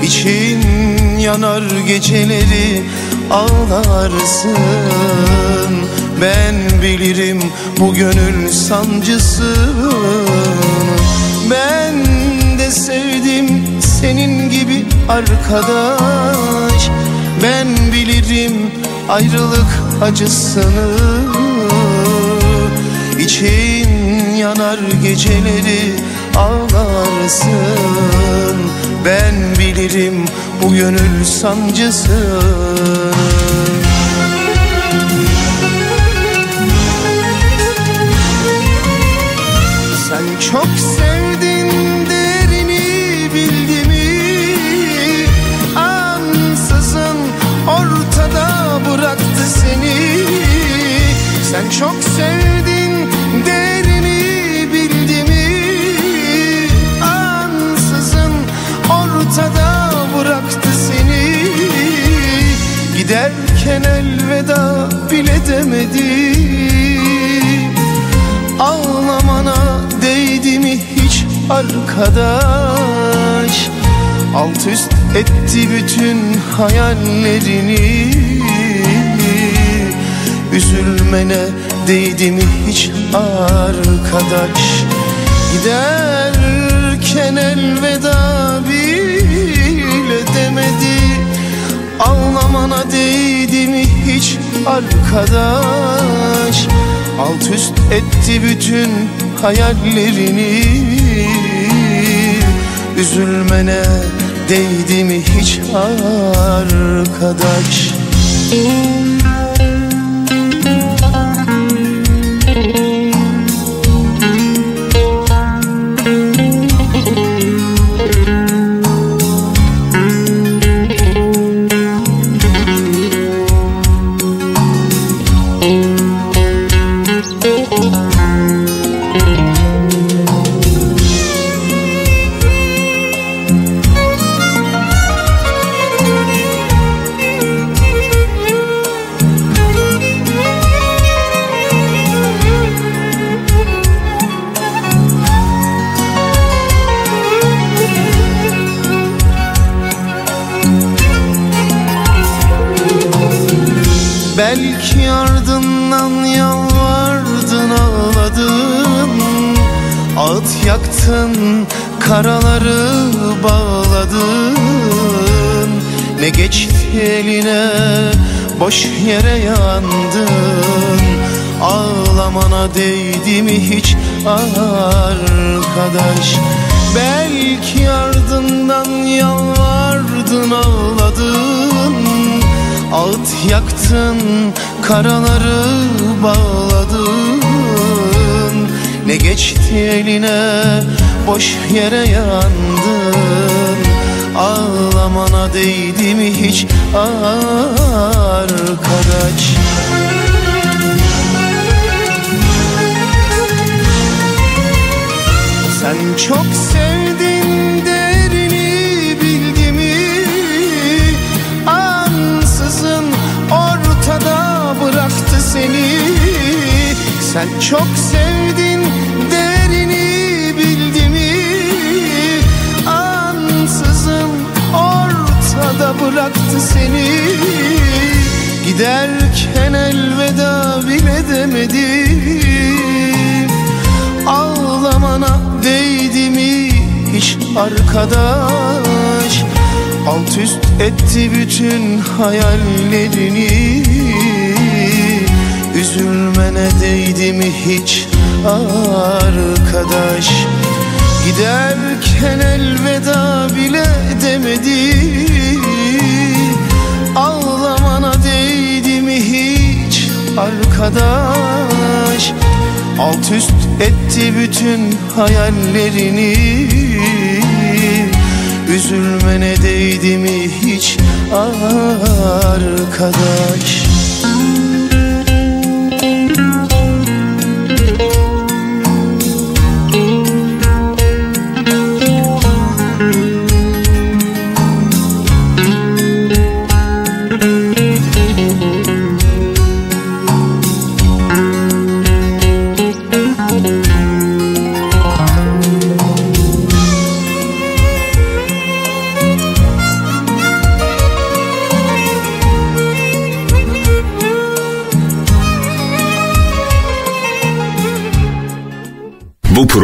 İçin yanar geceleri ağlarsın. Ben bilirim bu gönül sancısını Ben de sevdim senin gibi arkadaş. Ben bilirim ayrılık acısını. İçin yanar geceleri ağlarsın. Ben bilirim bu gönül sancısı. Sen çok sevdin derini bildi mi Ansızın ortada bıraktı seni. Sen çok sevdin Giderken elveda bile demedi. Ağlamana değdi mi hiç arkadaş? Alt üst etti bütün hayallerini. Üzülmene değdi mi hiç arkadaş? Giderken elveda Ağlamana değdi mi hiç arkadaş? Alt üst etti bütün hayallerini. Üzülmene değdi mi hiç arkadaş? Belki Ağıt yaktın karaları bağladın. Ne geçti eline boş yere yandın. Ağlamana değdi mi hiç arkadaş? Belki ardından yalvardın ağladın. Ağıt yaktın, karaları bağladın Ne geçti eline, boş yere yandın. Ağlamana değdi mi hiç arkadaş? Sen çok sevdin Sen çok sevdin derini bildi mi? Ansızın ortada bıraktı seni. Giderken elveda bile demedi. Ağlamana değdi mi hiç arkadaş? Alt üst etti bütün hayallerini Üzülmene değdi mi hiç arkadaş. Giderken elveda bile demedi. Ağlamana değdi mi hiç arkadaş. Alt üst etti bütün hayallerini. Üzülmene değdi mi hiç arkadaş